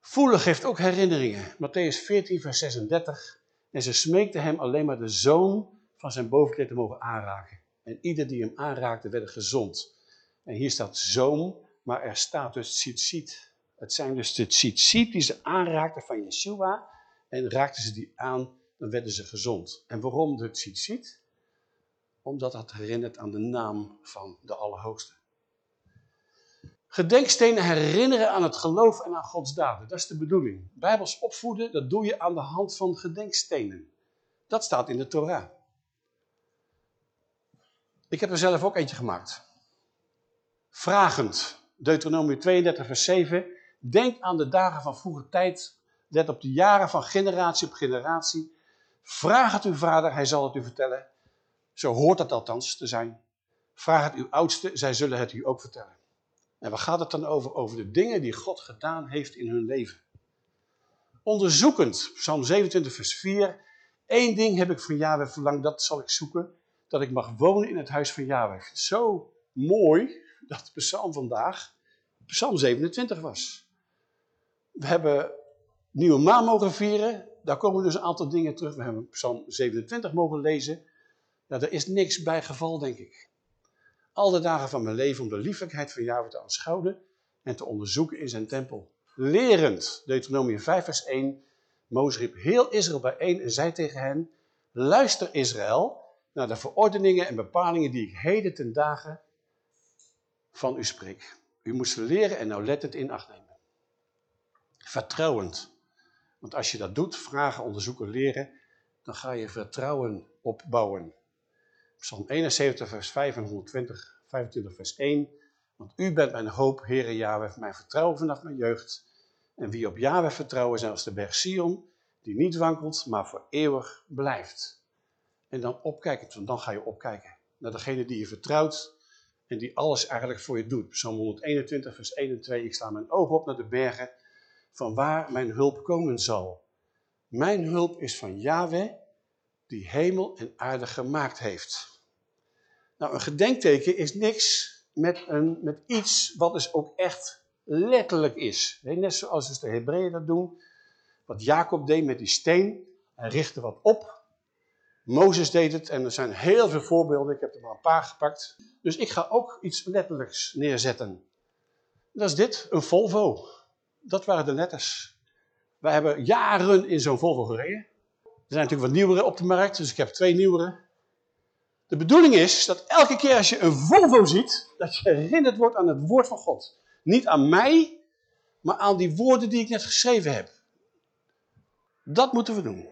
Voelen geeft ook herinneringen. Matthäus 14 vers 36. En ze smeekte hem alleen maar de zoon van zijn bovenkleed te mogen aanraken. En ieder die hem aanraakte werd gezond. En hier staat zoon, maar er staat dus tzitzit. Het zijn dus de tzitzit die ze aanraakten van Yeshua. En raakten ze die aan, dan werden ze gezond. En waarom de tzitzit? Omdat dat herinnert aan de naam van de Allerhoogste. Gedenkstenen herinneren aan het geloof en aan Gods daden. Dat is de bedoeling. Bijbels opvoeden, dat doe je aan de hand van gedenkstenen. Dat staat in de Torah. Ik heb er zelf ook eentje gemaakt. Vragend. Deuteronomie 32 vers 7. Denk aan de dagen van vroeger tijd. Let op de jaren van generatie op generatie. Vraag het uw vader, hij zal het u vertellen. Zo hoort het althans te zijn. Vraag het uw oudste, zij zullen het u ook vertellen. En waar gaat het dan over? Over de dingen die God gedaan heeft in hun leven. Onderzoekend, Psalm 27 vers 4. Eén ding heb ik van Yahweh verlangd, dat zal ik zoeken. Dat ik mag wonen in het huis van Yahweh. Zo mooi dat psalm vandaag psalm 27 was. We hebben nieuwe maan mogen vieren. Daar komen dus een aantal dingen terug. We hebben psalm 27 mogen lezen. Nou, er is niks bij geval, denk ik. Al de dagen van mijn leven om de lieflijkheid van Yahweh te aanschouwen en te onderzoeken in zijn tempel. Lerend, Deuteronomie 5 vers 1. Mozes riep heel Israël bijeen en zei tegen hen, luister Israël naar de verordeningen en bepalingen die ik heden ten dagen van u spreek. U moet ze leren en nauwlettend in acht nemen. Vertrouwend. Want als je dat doet, vragen, onderzoeken, leren, dan ga je vertrouwen opbouwen. Psalm 71 vers 5 en 120, 25 vers 1. Want u bent mijn hoop, Heere Yahweh, mijn vertrouwen vanaf mijn jeugd. En wie op Yahweh vertrouwen zijn als de berg Sion, die niet wankelt, maar voor eeuwig blijft. En dan opkijken, want dan ga je opkijken naar degene die je vertrouwt en die alles eigenlijk voor je doet. Psalm 121 vers 1 en 2, ik sla mijn ogen op naar de bergen, van waar mijn hulp komen zal. Mijn hulp is van Yahweh, die hemel en aarde gemaakt heeft. Nou, een gedenkteken is niks met, een, met iets wat dus ook echt letterlijk is. Net zoals dus de Hebreeën dat doen. Wat Jacob deed met die steen. Hij richtte wat op. Mozes deed het en er zijn heel veel voorbeelden. Ik heb er maar een paar gepakt. Dus ik ga ook iets letterlijks neerzetten. Dat is dit, een Volvo. Dat waren de letters. Wij hebben jaren in zo'n Volvo gereden. Er zijn natuurlijk wat nieuwere op de markt, dus ik heb twee nieuwere. De bedoeling is dat elke keer als je een Volvo ziet, dat je herinnerd wordt aan het woord van God. Niet aan mij, maar aan die woorden die ik net geschreven heb. Dat moeten we doen.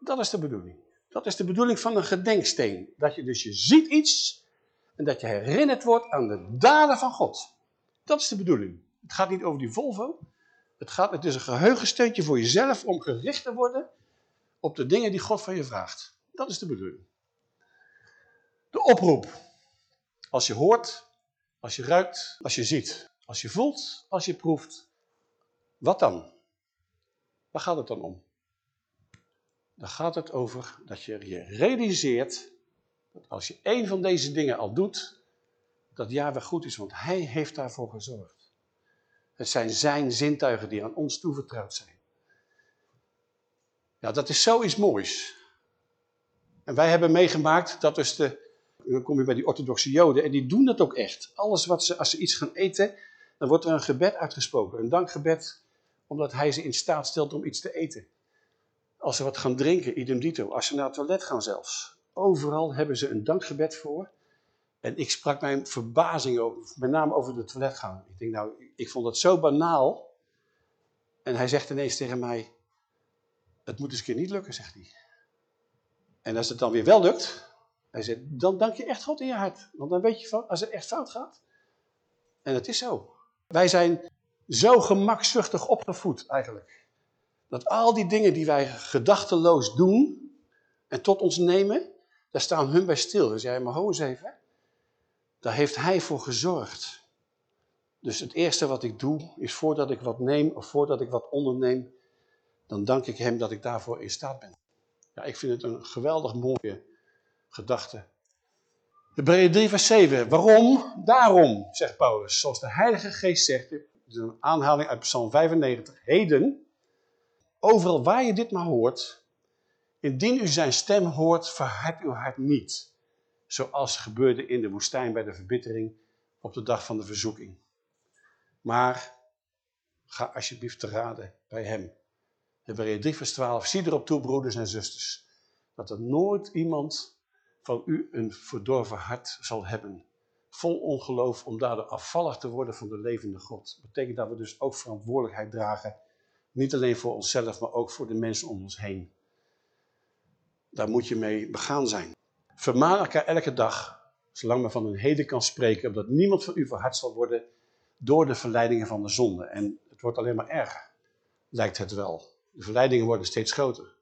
Dat is de bedoeling. Dat is de bedoeling van een gedenksteen. Dat je dus je ziet iets en dat je herinnerd wordt aan de daden van God. Dat is de bedoeling. Het gaat niet over die Volvo. Het, gaat, het is een geheugensteuntje voor jezelf om gericht te worden op de dingen die God van je vraagt. Dat is de bedoeling. De oproep. Als je hoort, als je ruikt, als je ziet, als je voelt, als je proeft. Wat dan? Waar gaat het dan om? Dan gaat het over dat je je realiseert dat als je één van deze dingen al doet, dat Yahweh goed is, want hij heeft daarvoor gezorgd. Het zijn zijn zintuigen die aan ons toevertrouwd zijn. Ja, dat is zoiets moois. En wij hebben meegemaakt dat dus de, dan kom je bij die orthodoxe joden, en die doen dat ook echt. Alles wat ze, als ze iets gaan eten, dan wordt er een gebed uitgesproken. Een dankgebed, omdat hij ze in staat stelt om iets te eten. Als ze wat gaan drinken, idem dito. Als ze naar het toilet gaan zelfs. Overal hebben ze een dankgebed voor. En ik sprak mijn verbazing over, met name over de toiletgang. Ik denk nou, ik vond dat zo banaal. En hij zegt ineens tegen mij, het moet eens een keer niet lukken, zegt hij. En als het dan weer wel lukt, hij zegt, dan dank je echt God in je hart. Want dan weet je van, als het echt fout gaat. En het is zo. Wij zijn zo gemakzuchtig opgevoed eigenlijk. Dat al die dingen die wij gedachteloos doen en tot ons nemen, daar staan hun bij stil. Zei hij, maar ho eens even. Daar heeft hij voor gezorgd. Dus het eerste wat ik doe, is voordat ik wat neem of voordat ik wat onderneem, dan dank ik hem dat ik daarvoor in staat ben. Ja, ik vind het een geweldig mooie gedachte. Hebreeën 3 vers 7. Waarom? Daarom, zegt Paulus. Zoals de Heilige Geest zegt, een aanhaling uit Psalm 95. Heden, overal waar je dit maar hoort, indien u zijn stem hoort, verhard uw hart niet. Zoals gebeurde in de woestijn bij de verbittering op de dag van de verzoeking. Maar ga alsjeblieft te raden bij hem. Hebreeën 3 vers 12. Zie erop toe, broeders en zusters, dat er nooit iemand van u een verdorven hart zal hebben. Vol ongeloof om daardoor afvallig te worden van de levende God. Dat betekent dat we dus ook verantwoordelijkheid dragen. Niet alleen voor onszelf, maar ook voor de mensen om ons heen. Daar moet je mee begaan zijn. Vermaan elkaar elke dag, zolang men van een heden kan spreken, omdat niemand van u verhard zal worden door de verleidingen van de zonde. En het wordt alleen maar erger, lijkt het wel. De verleidingen worden steeds groter.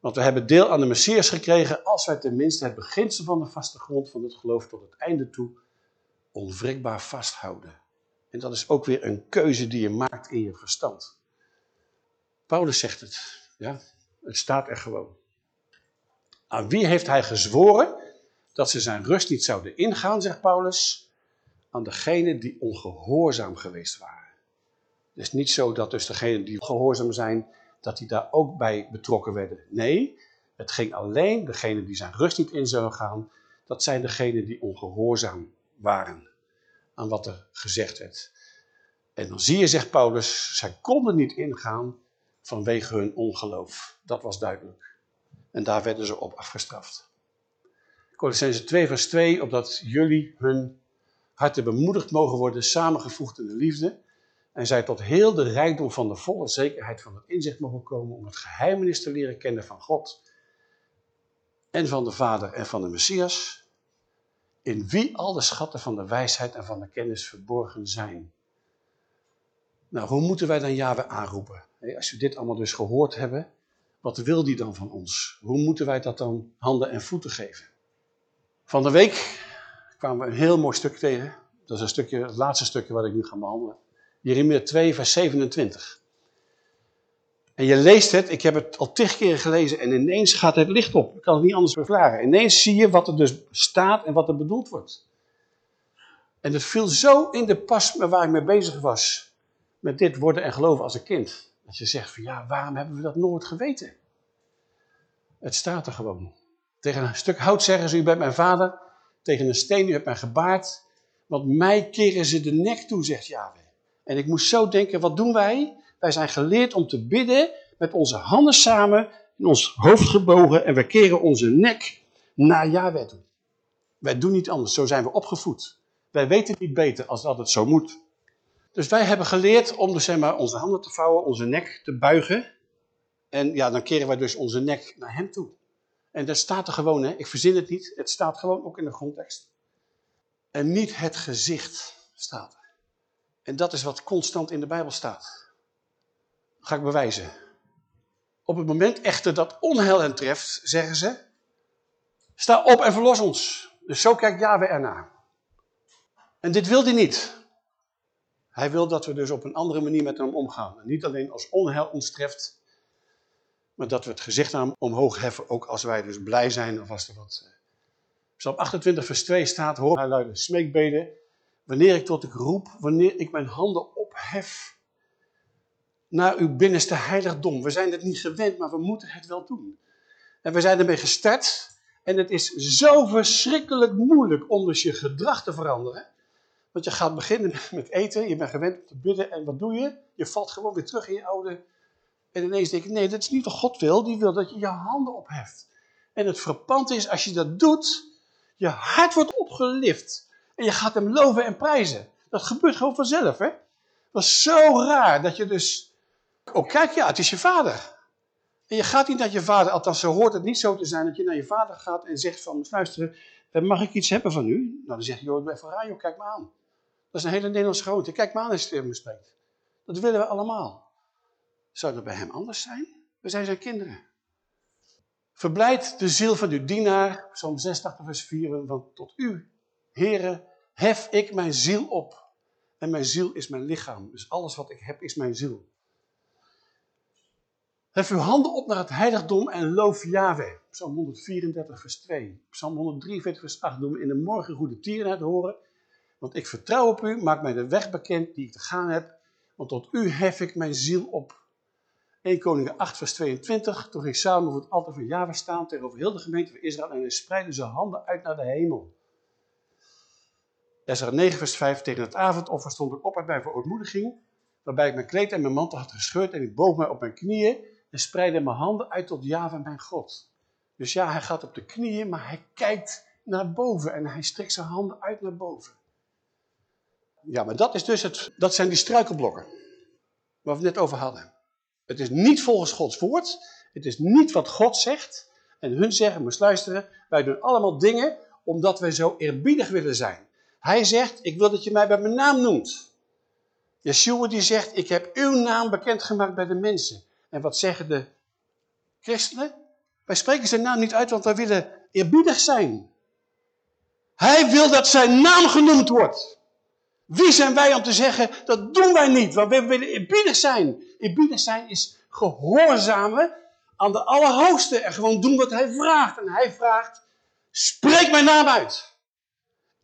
Want we hebben deel aan de Messias gekregen als wij tenminste het beginsel van de vaste grond van het geloof tot het einde toe onwrikbaar vasthouden. En dat is ook weer een keuze die je maakt in je verstand. Paulus zegt het, ja, het staat er gewoon. Aan wie heeft hij gezworen dat ze zijn rust niet zouden ingaan, zegt Paulus? Aan degenen die ongehoorzaam geweest waren. Het is niet zo dat dus degenen die gehoorzaam zijn, dat die daar ook bij betrokken werden. Nee, het ging alleen, degenen die zijn rust niet in zullen gaan, dat zijn degenen die ongehoorzaam waren aan wat er gezegd werd. En dan zie je, zegt Paulus, zij konden niet ingaan vanwege hun ongeloof. Dat was duidelijk. En daar werden ze op afgestraft. Colossense 2 vers 2, opdat jullie hun harten bemoedigd mogen worden, samengevoegd in de liefde. En zij tot heel de rijkdom van de volle zekerheid van het inzicht mogen komen om het geheimenis te leren kennen van God en van de Vader en van de Messias, in wie al de schatten van de wijsheid en van de kennis verborgen zijn. Nou, hoe moeten wij dan Yahweh aanroepen? Als we dit allemaal dus gehoord hebben, wat wil die dan van ons? Hoe moeten wij dat dan handen en voeten geven? Van de week kwamen we een heel mooi stuk tegen. Dat is een stukje, het laatste stukje wat ik nu ga behandelen. Jeremia 2 vers 27. En je leest het, ik heb het al tig keer gelezen en ineens gaat het licht op. Ik kan het niet anders verklaren. Ineens zie je wat er dus staat en wat er bedoeld wordt. En het viel zo in de pas waar ik mee bezig was. Met dit worden en geloven als een kind. Dat je zegt van ja, waarom hebben we dat nooit geweten? Het staat er gewoon. Tegen een stuk hout zeggen ze, u bent mijn vader. Tegen een steen, u hebt mij gebaard. Want mij keren ze de nek toe, zegt Yahweh. En ik moest zo denken, wat doen wij? Wij zijn geleerd om te bidden met onze handen samen, in ons hoofd gebogen en we keren onze nek naar Yahweh toe. Wij doen niet anders, zo zijn we opgevoed. Wij weten niet beter als dat het zo moet. Dus wij hebben geleerd om dus, zeg maar, onze handen te vouwen, onze nek te buigen. En ja, dan keren wij dus onze nek naar hem toe. En dat staat er gewoon, hè? ik verzin het niet, het staat gewoon ook in de grondtekst. En niet het gezicht staat er. En dat is wat constant in de Bijbel staat. ga ik bewijzen. Op het moment echter dat onheil hen treft, zeggen ze, sta op en verlos ons. Dus zo kijkt Yahweh ernaar. En dit wil hij niet. Hij wil dat we dus op een andere manier met hem omgaan. En niet alleen als onheil ons treft, maar dat we het gezicht aan hem omhoog heffen, ook als wij dus blij zijn of als er wat... Eh, Psalm 28 vers 2 staat, hoor hij luide smeekbeden, wanneer ik tot ik roep, wanneer ik mijn handen ophef naar uw binnenste heiligdom. We zijn het niet gewend, maar we moeten het wel doen. En we zijn ermee gestart en het is zo verschrikkelijk moeilijk om dus je gedrag te veranderen. Want je gaat beginnen met eten, je bent gewend om te bidden en wat doe je? Je valt gewoon weer terug in je oude... En ineens denk je, nee, dat is niet wat God wil. Die wil dat je je handen opheft. En het frappant is, als je dat doet, je hart wordt opgelift. En je gaat hem loven en prijzen. Dat gebeurt gewoon vanzelf, hè? Dat is zo raar dat je dus... Oh, kijk, ja, het is je vader. En je gaat niet naar je vader, althans zo hoort het niet zo te zijn, dat je naar je vader gaat en zegt van, luister, eh, mag ik iets hebben van u? Nou, dan zegt hij, joh, even radio, kijk me aan. Dat is een hele Nederlandse gewoonte. Kijk me aan als je me spreekt. Dat willen we allemaal. Zou dat bij hem anders zijn? We zijn zijn kinderen. Verblijd de ziel van uw dienaar, Psalm 86 vers 4, want tot u, Heere, hef ik mijn ziel op. En mijn ziel is mijn lichaam. Dus alles wat ik heb is mijn ziel. Hef uw handen op naar het heiligdom en loof Yahweh. Psalm 134 vers 2. Psalm 143 vers 8. Doe me in de morgen goede tierenheid horen. Want ik vertrouw op u, maak mij de weg bekend die ik te gaan heb. Want tot u hef ik mijn ziel op. 1 Koningen 8 vers 22. Toen ging Samen voor het altaar van Yahweh staan tegenover heel de gemeente van Israël. En hij spreidde zijn handen uit naar de hemel. Ezra 9 vers 5. Tegen het avondoffer stond ik op uit mijn verootmoediging. Waarbij ik mijn kleed en mijn mantel had gescheurd. En ik boog mij op mijn knieën. En spreidde mijn handen uit tot Yahweh mijn God. Dus ja, hij gaat op de knieën, maar hij kijkt naar boven. En hij strekt zijn handen uit naar boven. Ja, maar dat, is dus het, dat zijn die struikelblokken. Waar we het net over hadden. Het is niet volgens Gods woord. Het is niet wat God zegt. En hun zeggen, moest luisteren, wij doen allemaal dingen omdat wij zo eerbiedig willen zijn. Hij zegt, ik wil dat je mij bij mijn naam noemt. Yeshua die zegt, ik heb uw naam bekendgemaakt bij de mensen. En wat zeggen de christenen? Wij spreken zijn naam niet uit, want wij willen eerbiedig zijn. Hij wil dat zijn naam genoemd wordt. Wie zijn wij om te zeggen, dat doen wij niet, want we willen eerbiedig zijn. Eerbiedig zijn is gehoorzamen aan de Allerhoogste en gewoon doen wat hij vraagt. En hij vraagt, spreek mijn naam uit.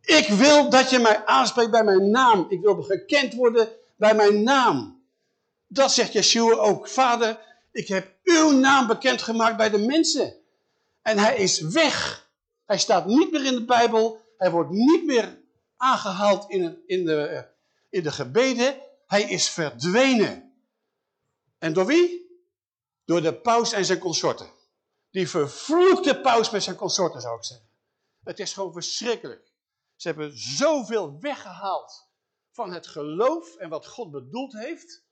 Ik wil dat je mij aanspreekt bij mijn naam. Ik wil gekend worden bij mijn naam. Dat zegt Yeshua ook. Vader, ik heb uw naam bekendgemaakt bij de mensen. En hij is weg. Hij staat niet meer in de Bijbel. Hij wordt niet meer aangehaald in, in, de, in de gebeden. Hij is verdwenen. En door wie? Door de paus en zijn consorten. Die vervloekte paus met zijn consorten zou ik zeggen. Het is gewoon verschrikkelijk. Ze hebben zoveel weggehaald van het geloof en wat God bedoeld heeft.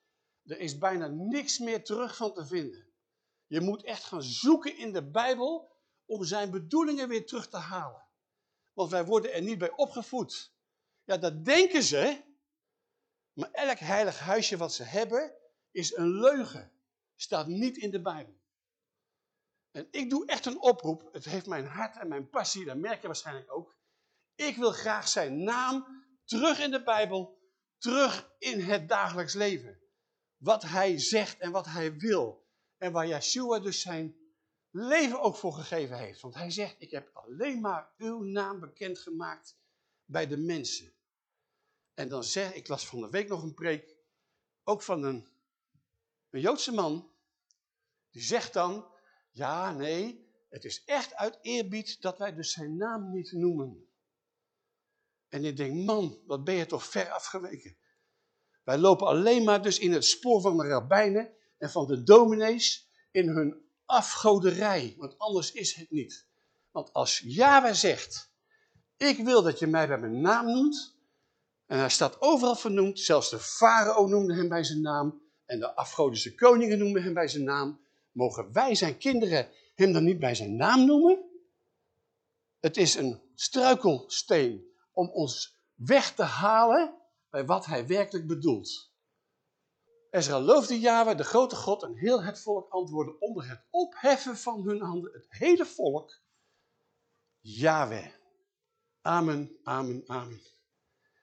Er is bijna niks meer terug van te vinden. Je moet echt gaan zoeken in de Bijbel om zijn bedoelingen weer terug te halen. Want wij worden er niet bij opgevoed. Ja, dat denken ze. Maar elk heilig huisje wat ze hebben, is een leugen. Staat niet in de Bijbel. En ik doe echt een oproep. Het heeft mijn hart en mijn passie, dat merk je waarschijnlijk ook. Ik wil graag zijn naam terug in de Bijbel, terug in het dagelijks leven wat hij zegt en wat hij wil. En waar Yeshua dus zijn leven ook voor gegeven heeft. Want hij zegt, ik heb alleen maar uw naam bekendgemaakt bij de mensen. En dan zeg ik, las van de week nog een preek, ook van een, een Joodse man, die zegt dan, ja, nee, het is echt uit eerbied dat wij dus zijn naam niet noemen. En ik denk, man, wat ben je toch ver afgeweken. Wij lopen alleen maar dus in het spoor van de rabbijnen en van de dominees in hun afgoderij. Want anders is het niet. Want als Yahweh zegt, ik wil dat je mij bij mijn naam noemt. En hij staat overal vernoemd. Zelfs de farao noemde hem bij zijn naam. En de afgodische koningen noemden hem bij zijn naam. Mogen wij zijn kinderen hem dan niet bij zijn naam noemen? Het is een struikelsteen om ons weg te halen bij wat hij werkelijk bedoelt. Ezra loofde Yahweh, de grote God, en heel het volk antwoordde onder het opheffen van hun handen, het hele volk, Yahweh. Amen, amen, amen.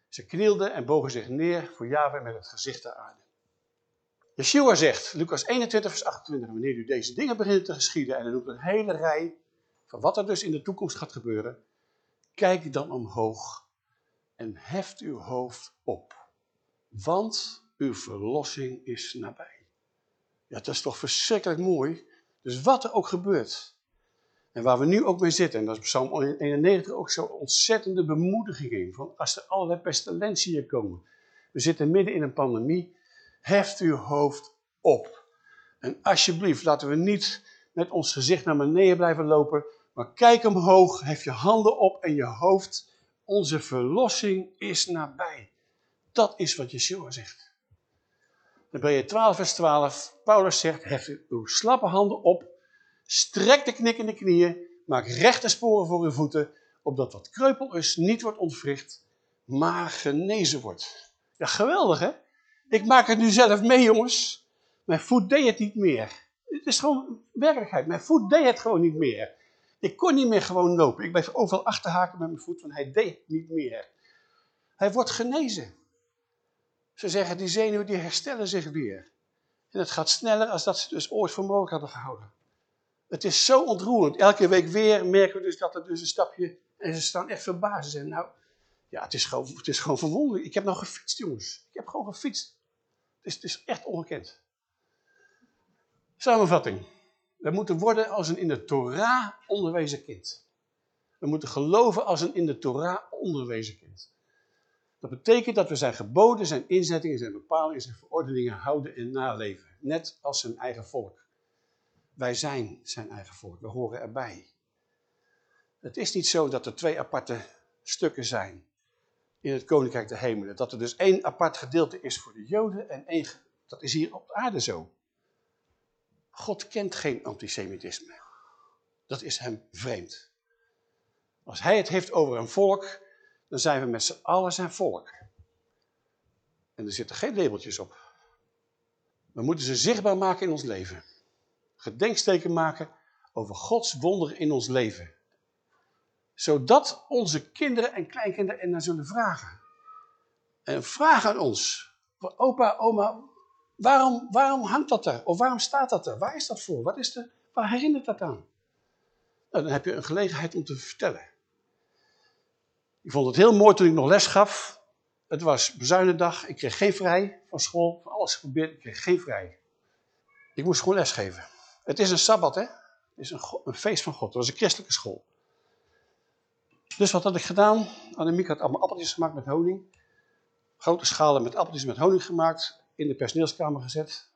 Ze knielden en bogen zich neer voor Yahweh met het gezicht ter aarde. Yeshua zegt, Lucas 21 vers 28, wanneer u deze dingen begint te geschieden, en hij noemt een hele rij van wat er dus in de toekomst gaat gebeuren, kijk dan omhoog en heft uw hoofd op, want uw verlossing is nabij. Ja, dat is toch verschrikkelijk mooi. Dus wat er ook gebeurt, en waar we nu ook mee zitten, en dat is Psalm 91 ook zo'n ontzettende bemoediging in, van als er allerlei pestilentieën komen. We zitten midden in een pandemie, heft uw hoofd op. En alsjeblieft, laten we niet met ons gezicht naar beneden blijven lopen, maar kijk omhoog, hef je handen op en je hoofd onze verlossing is nabij. Dat is wat Yeshua zegt. Hebreeën 12 vers 12. Paulus zegt, hef uw slappe handen op, strek de knikkende knieën, maak rechte sporen voor uw voeten, opdat wat kreupel is niet wordt ontwricht, maar genezen wordt. Ja, geweldig hè? Ik maak het nu zelf mee jongens. Mijn voet deed het niet meer. Het is gewoon werkelijkheid. Mijn voet deed het gewoon niet meer. Ik kon niet meer gewoon lopen. Ik bleef overal achterhaken met mijn voet, want hij deed niet meer. Hij wordt genezen. Ze zeggen, die zenuwen die herstellen zich weer. En het gaat sneller als dat ze dus ooit voor mogelijk hadden gehouden. Het is zo ontroerend. Elke week weer merken we dus dat er dus een stapje... En ze staan echt verbaasd. En nou, ja, het is gewoon, het is gewoon verwonderlijk. Ik heb nog gefietst, jongens. Ik heb gewoon gefietst. Het is, het is echt ongekend. Samenvatting. We moeten worden als een in de Torah onderwezen kind. We moeten geloven als een in de Torah onderwezen kind. Dat betekent dat we zijn geboden, zijn inzettingen, zijn bepalingen, zijn verordeningen houden en naleven. Net als zijn eigen volk. Wij zijn zijn eigen volk, we horen erbij. Het is niet zo dat er twee aparte stukken zijn in het koninkrijk der hemelen. Dat er dus één apart gedeelte is voor de joden en één, dat is hier op aarde zo. God kent geen antisemitisme. Dat is hem vreemd. Als hij het heeft over een volk, dan zijn we met z'n allen zijn volk. En er zitten geen labeltjes op. We moeten ze zichtbaar maken in ons leven. Gedenksteken maken over Gods wonderen in ons leven. Zodat onze kinderen en kleinkinderen ernaar zullen vragen. En vragen aan ons. Opa, oma, waarom, waarom hangt dat er? Of waarom staat dat er? Waar is dat voor? Wat is de, waar herinnert dat aan? Nou, dan heb je een gelegenheid om te vertellen. Ik vond het heel mooi toen ik nog les gaf. Het was bezuinendag, ik kreeg geen vrij van school, van alles geprobeerd, ik kreeg geen vrij. Ik moest gewoon lesgeven. Het is een sabbat, hè? Het is een, een feest van God. Het was een christelijke school. Dus wat had ik gedaan? Annemiek had allemaal appeltjes gemaakt met honing. Grote schalen met appeltjes met honing gemaakt. In de personeelskamer gezet.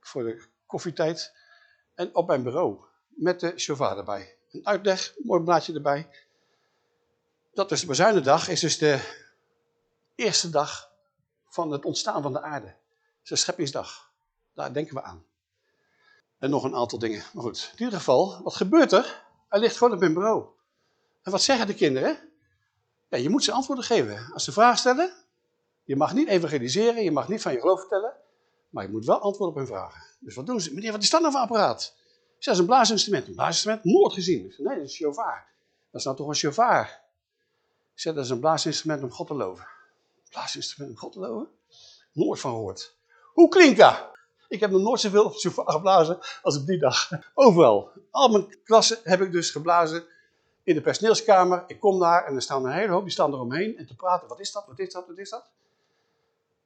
Voor de koffietijd. En op mijn bureau. Met de chauffeur erbij. Een uitleg, een mooi blaadje erbij. Dat is de bezuinendag. Is dus de eerste dag van het ontstaan van de aarde. Het is een scheppingsdag. Daar denken we aan. En nog een aantal dingen. Maar goed, in ieder geval, wat gebeurt er? Hij ligt gewoon op mijn bureau. En wat zeggen de kinderen? Ja, je moet ze antwoorden geven. Als ze vragen stellen, je mag niet evangeliseren, je mag niet van je geloof vertellen, maar je moet wel antwoorden op hun vragen. Dus wat doen ze? Meneer, wat is dat nou voor apparaat? Zeg, dat is een blaasinstrument. Een blaasinstrument? Nooit gezien. Nee, dat is een shofar. Dat is nou toch een shofar? Ik dat is een blaasinstrument om God te loven. Blaasinstrument om God te loven? Nooit van gehoord. Hoe klinkt dat? Ik heb nog nooit zoveel op geblazen als op die dag. Overal. Al mijn klassen heb ik dus geblazen in de personeelskamer. Ik kom daar en er staan een hele hoop, die staan eromheen. En te praten, wat is dat, wat is dat, wat is dat?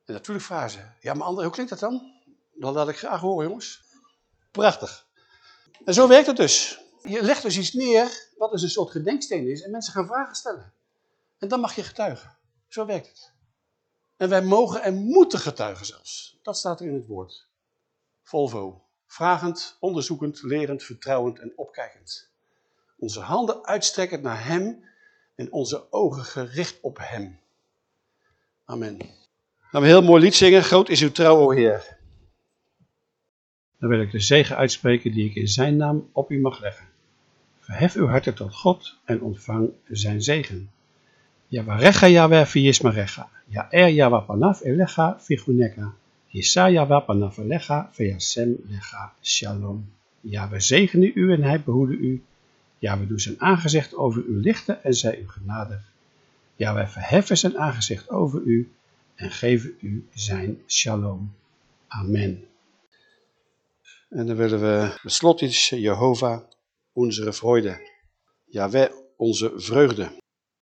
En natuurlijk ze, ja maar André, hoe klinkt dat dan? Dat laat ik graag horen jongens. Prachtig. En zo werkt het dus. Je legt dus iets neer wat dus een soort gedenksteen is en mensen gaan vragen stellen. En dan mag je getuigen. Zo werkt het. En wij mogen en moeten getuigen zelfs. Dat staat er in het woord. Volvo. Vragend, onderzoekend, lerend, vertrouwend en opkijkend. Onze handen uitstrekkend naar hem en onze ogen gericht op hem. Amen. Gaan we een heel mooi lied zingen. Groot is uw trouw, o Heer. Dan wil ik de zegen uitspreken die ik in zijn naam op u mag leggen. Verhef uw harten tot God en ontvang zijn zegen. Yavarecha Yahweh viyismarecha. Ya'er Yahweh panav elecha viguneka. Yisa Yahweh panav elecha veyasem lecha shalom. Ja, we zegenen u en hij behoede u. Ja, we doen zijn aangezicht over u lichten en zij u genadig. Ja, wij verheffen zijn aangezicht over u en geven u zijn shalom. Amen. En dan willen we beslotjes Jehovah, onze vreugde. Yahweh, onze vreugde.